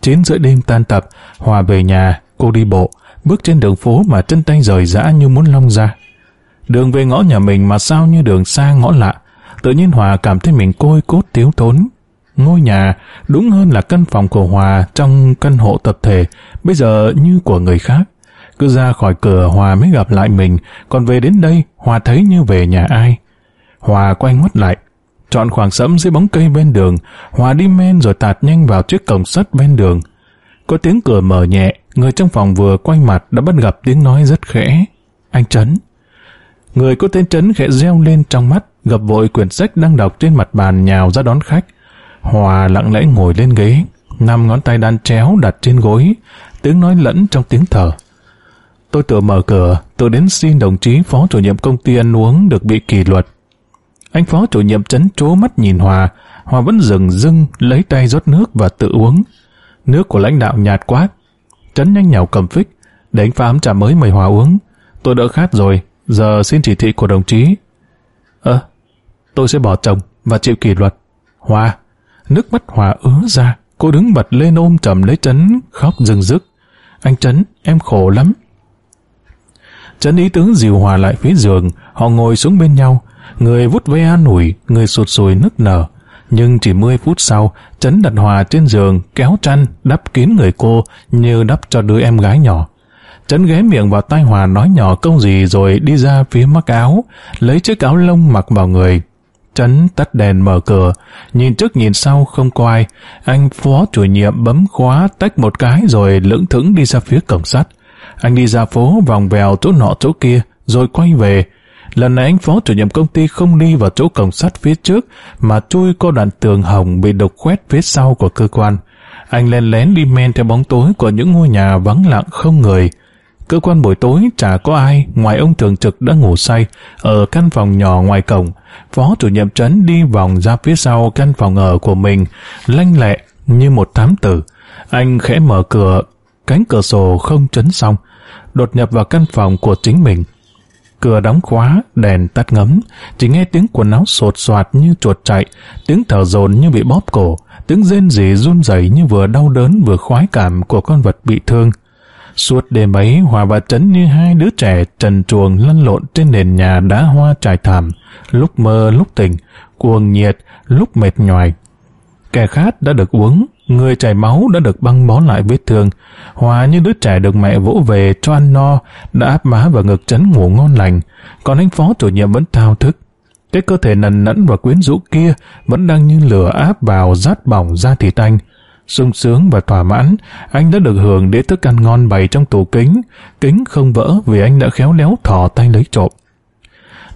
Chín rưỡi đêm tan tập, Hòa về nhà, cô đi bộ, bước trên đường phố mà chân tay rời rã như muốn long ra. Đường về ngõ nhà mình mà sao như đường xa ngõ lạ, tự nhiên Hòa cảm thấy mình côi cốt thiếu thốn. Ngôi nhà, đúng hơn là căn phòng của Hòa trong căn hộ tập thể, bây giờ như của người khác. Cứ ra khỏi cửa Hòa mới gặp lại mình, còn về đến đây Hòa thấy như về nhà ai. Hòa quay ngoắt lại, chọn khoảng sẫm dưới bóng cây bên đường, Hòa đi men rồi tạt nhanh vào chiếc cổng sắt bên đường. Có tiếng cửa mở nhẹ, người trong phòng vừa quay mặt đã bắt gặp tiếng nói rất khẽ. Anh Trấn. Người có tên Trấn khẽ reo lên trong mắt, gặp vội quyển sách đang đọc trên mặt bàn nhào ra đón khách. Hòa lặng lẽ ngồi lên ghế, năm ngón tay đan chéo đặt trên gối, tiếng nói lẫn trong tiếng thở. Tôi tự mở cửa, tôi đến xin đồng chí phó chủ nhiệm công ty ăn uống được bị kỷ luật. Anh phó chủ nhiệm chấn chố mắt nhìn Hòa, Hòa vẫn dừng dưng lấy tay rót nước và tự uống. Nước của lãnh đạo nhạt quá. Chấn nhanh nhào cầm phích, để anh pha ấm trà mới mời Hòa uống. Tôi đỡ khát rồi, giờ xin chỉ thị của đồng chí. Ơ, tôi sẽ bỏ chồng và chịu kỷ luật. Hòa, nước mắt Hòa ứa ra, cô đứng bật lên ôm chầm lấy Trấn, khóc rừng rức. Anh Trấn, em khổ lắm, Trấn ý tứ dìu hòa lại phía giường, họ ngồi xuống bên nhau, người vút ve an ủi, người sụt sùi nức nở. Nhưng chỉ 10 phút sau, Trấn đặt Hòa trên giường, kéo chăn, đắp kín người cô như đắp cho đứa em gái nhỏ. Trấn ghé miệng vào tai Hòa nói nhỏ câu gì rồi đi ra phía mắc áo, lấy chiếc áo lông mặc vào người chấn tắt đèn mở cửa, nhìn trước nhìn sau không có ai. Anh phó chủ nhiệm bấm khóa tách một cái rồi lững thững đi ra phía cổng sắt. Anh đi ra phố vòng vèo chỗ nọ chỗ kia, rồi quay về. Lần này anh phó chủ nhiệm công ty không đi vào chỗ cổng sắt phía trước, mà chui qua đoạn tường hồng bị đục khoét phía sau của cơ quan. Anh lén lén đi men theo bóng tối của những ngôi nhà vắng lặng không người. Cơ quan buổi tối chả có ai ngoài ông thường trực đã ngủ say ở căn phòng nhỏ ngoài cổng. Phó chủ nhiệm trấn đi vòng ra phía sau căn phòng ở của mình, lanh lẹ như một thám tử. Anh khẽ mở cửa, cánh cửa sổ không chấn xong, đột nhập vào căn phòng của chính mình. Cửa đóng khóa, đèn tắt ngấm, chỉ nghe tiếng quần áo sột soạt như chuột chạy, tiếng thở dồn như bị bóp cổ, tiếng rên rỉ run rẩy như vừa đau đớn vừa khoái cảm của con vật bị thương. Suốt đêm ấy, Hòa và Trấn như hai đứa trẻ trần truồng lăn lộn trên nền nhà đá hoa trải thảm, lúc mơ lúc tỉnh, cuồng nhiệt, lúc mệt nhoài. Kẻ khát đã được uống, người chảy máu đã được băng bó lại vết thương. Hòa như đứa trẻ được mẹ vỗ về cho ăn no, đã áp má vào ngực chấn ngủ ngon lành, còn anh phó chủ nhiệm vẫn thao thức. Cái cơ thể nần nẫn và quyến rũ kia vẫn đang như lửa áp vào rát bỏng da thịt anh sung sướng và thỏa mãn, anh đã được hưởng đĩa thức ăn ngon bày trong tủ kính. Kính không vỡ vì anh đã khéo léo thò tay lấy trộm.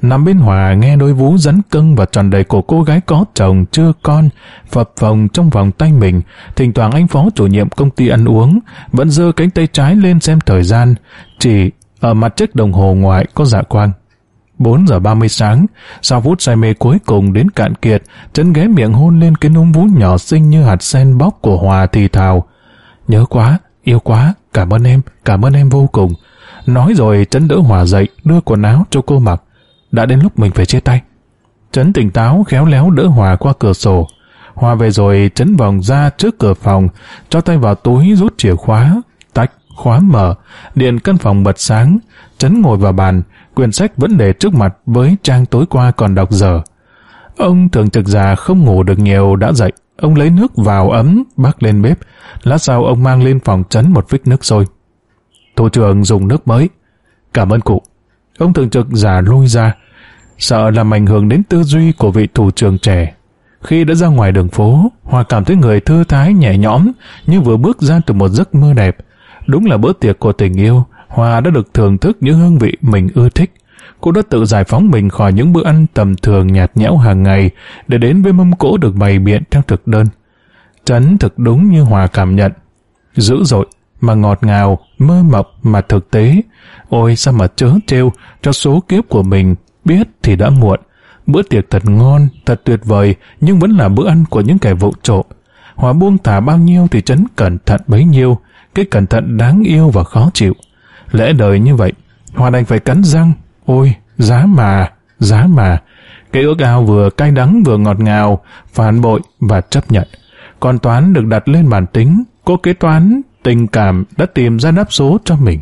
Nằm bên Hòa nghe đôi vú rắn cưng và tròn đầy của cô gái có chồng chưa con, phập phồng trong vòng tay mình. Thỉnh thoảng anh phó chủ nhiệm công ty ăn uống, vẫn giơ cánh tay trái lên xem thời gian, chỉ ở mặt chiếc đồng hồ ngoại có dạ quang. 4 giờ 30 sáng, sau phút say mê cuối cùng đến cạn kiệt, chân ghé miệng hôn lên cái núm vú nhỏ xinh như hạt sen bóc của Hòa thì thào. Nhớ quá, yêu quá, cảm ơn em, cảm ơn em vô cùng. Nói rồi trấn đỡ Hòa dậy, đưa quần áo cho cô mặc đã đến lúc mình phải chia tay. Trấn tỉnh táo khéo léo đỡ Hòa qua cửa sổ. Hòa về rồi Trấn vòng ra trước cửa phòng, cho tay vào túi rút chìa khóa, tách, khóa mở, điện căn phòng bật sáng. Trấn ngồi vào bàn, quyển sách vẫn để trước mặt với trang tối qua còn đọc giờ. Ông thường trực già không ngủ được nhiều đã dậy. Ông lấy nước vào ấm, bắc lên bếp. Lát sau ông mang lên phòng chấn một vích nước sôi. Thủ trưởng dùng nước mới. Cảm ơn cụ. Ông thường trực già lui ra, sợ làm ảnh hưởng đến tư duy của vị thủ trưởng trẻ. Khi đã ra ngoài đường phố, Hòa cảm thấy người thư thái nhẹ nhõm như vừa bước ra từ một giấc mơ đẹp. Đúng là bữa tiệc của tình yêu, Hòa đã được thưởng thức những hương vị mình ưa thích. Cô đã tự giải phóng mình khỏi những bữa ăn tầm thường nhạt nhẽo hàng ngày để đến với mâm cỗ được bày biện theo thực đơn. Trấn thực đúng như Hòa cảm nhận. Dữ dội, mà ngọt ngào, mơ mộng mà thực tế. Ôi sao mà chớ trêu cho số kiếp của mình, biết thì đã muộn. Bữa tiệc thật ngon, thật tuyệt vời, nhưng vẫn là bữa ăn của những kẻ vụ trộm. Hòa buông thả bao nhiêu thì chấn cẩn thận bấy nhiêu, cái cẩn thận đáng yêu và khó chịu. Lẽ đời như vậy, Hoa anh phải cắn răng. Ôi, giá mà, giá mà. Cái ước ao vừa cay đắng vừa ngọt ngào, phản bội và chấp nhận. Còn toán được đặt lên bản tính, cô kế toán, tình cảm đã tìm ra đáp số cho mình.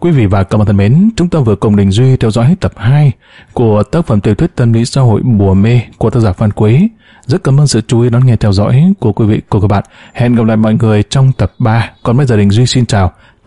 Quý vị và các bạn thân mến, chúng ta vừa cùng Đình Duy theo dõi tập 2 của tác phẩm tiểu thuyết tâm lý xã hội Bùa Mê của tác giả Phan Quế. Rất cảm ơn sự chú ý đón nghe theo dõi của quý vị của các bạn. Hẹn gặp lại mọi người trong tập 3. Còn bây giờ Đình Duy xin chào.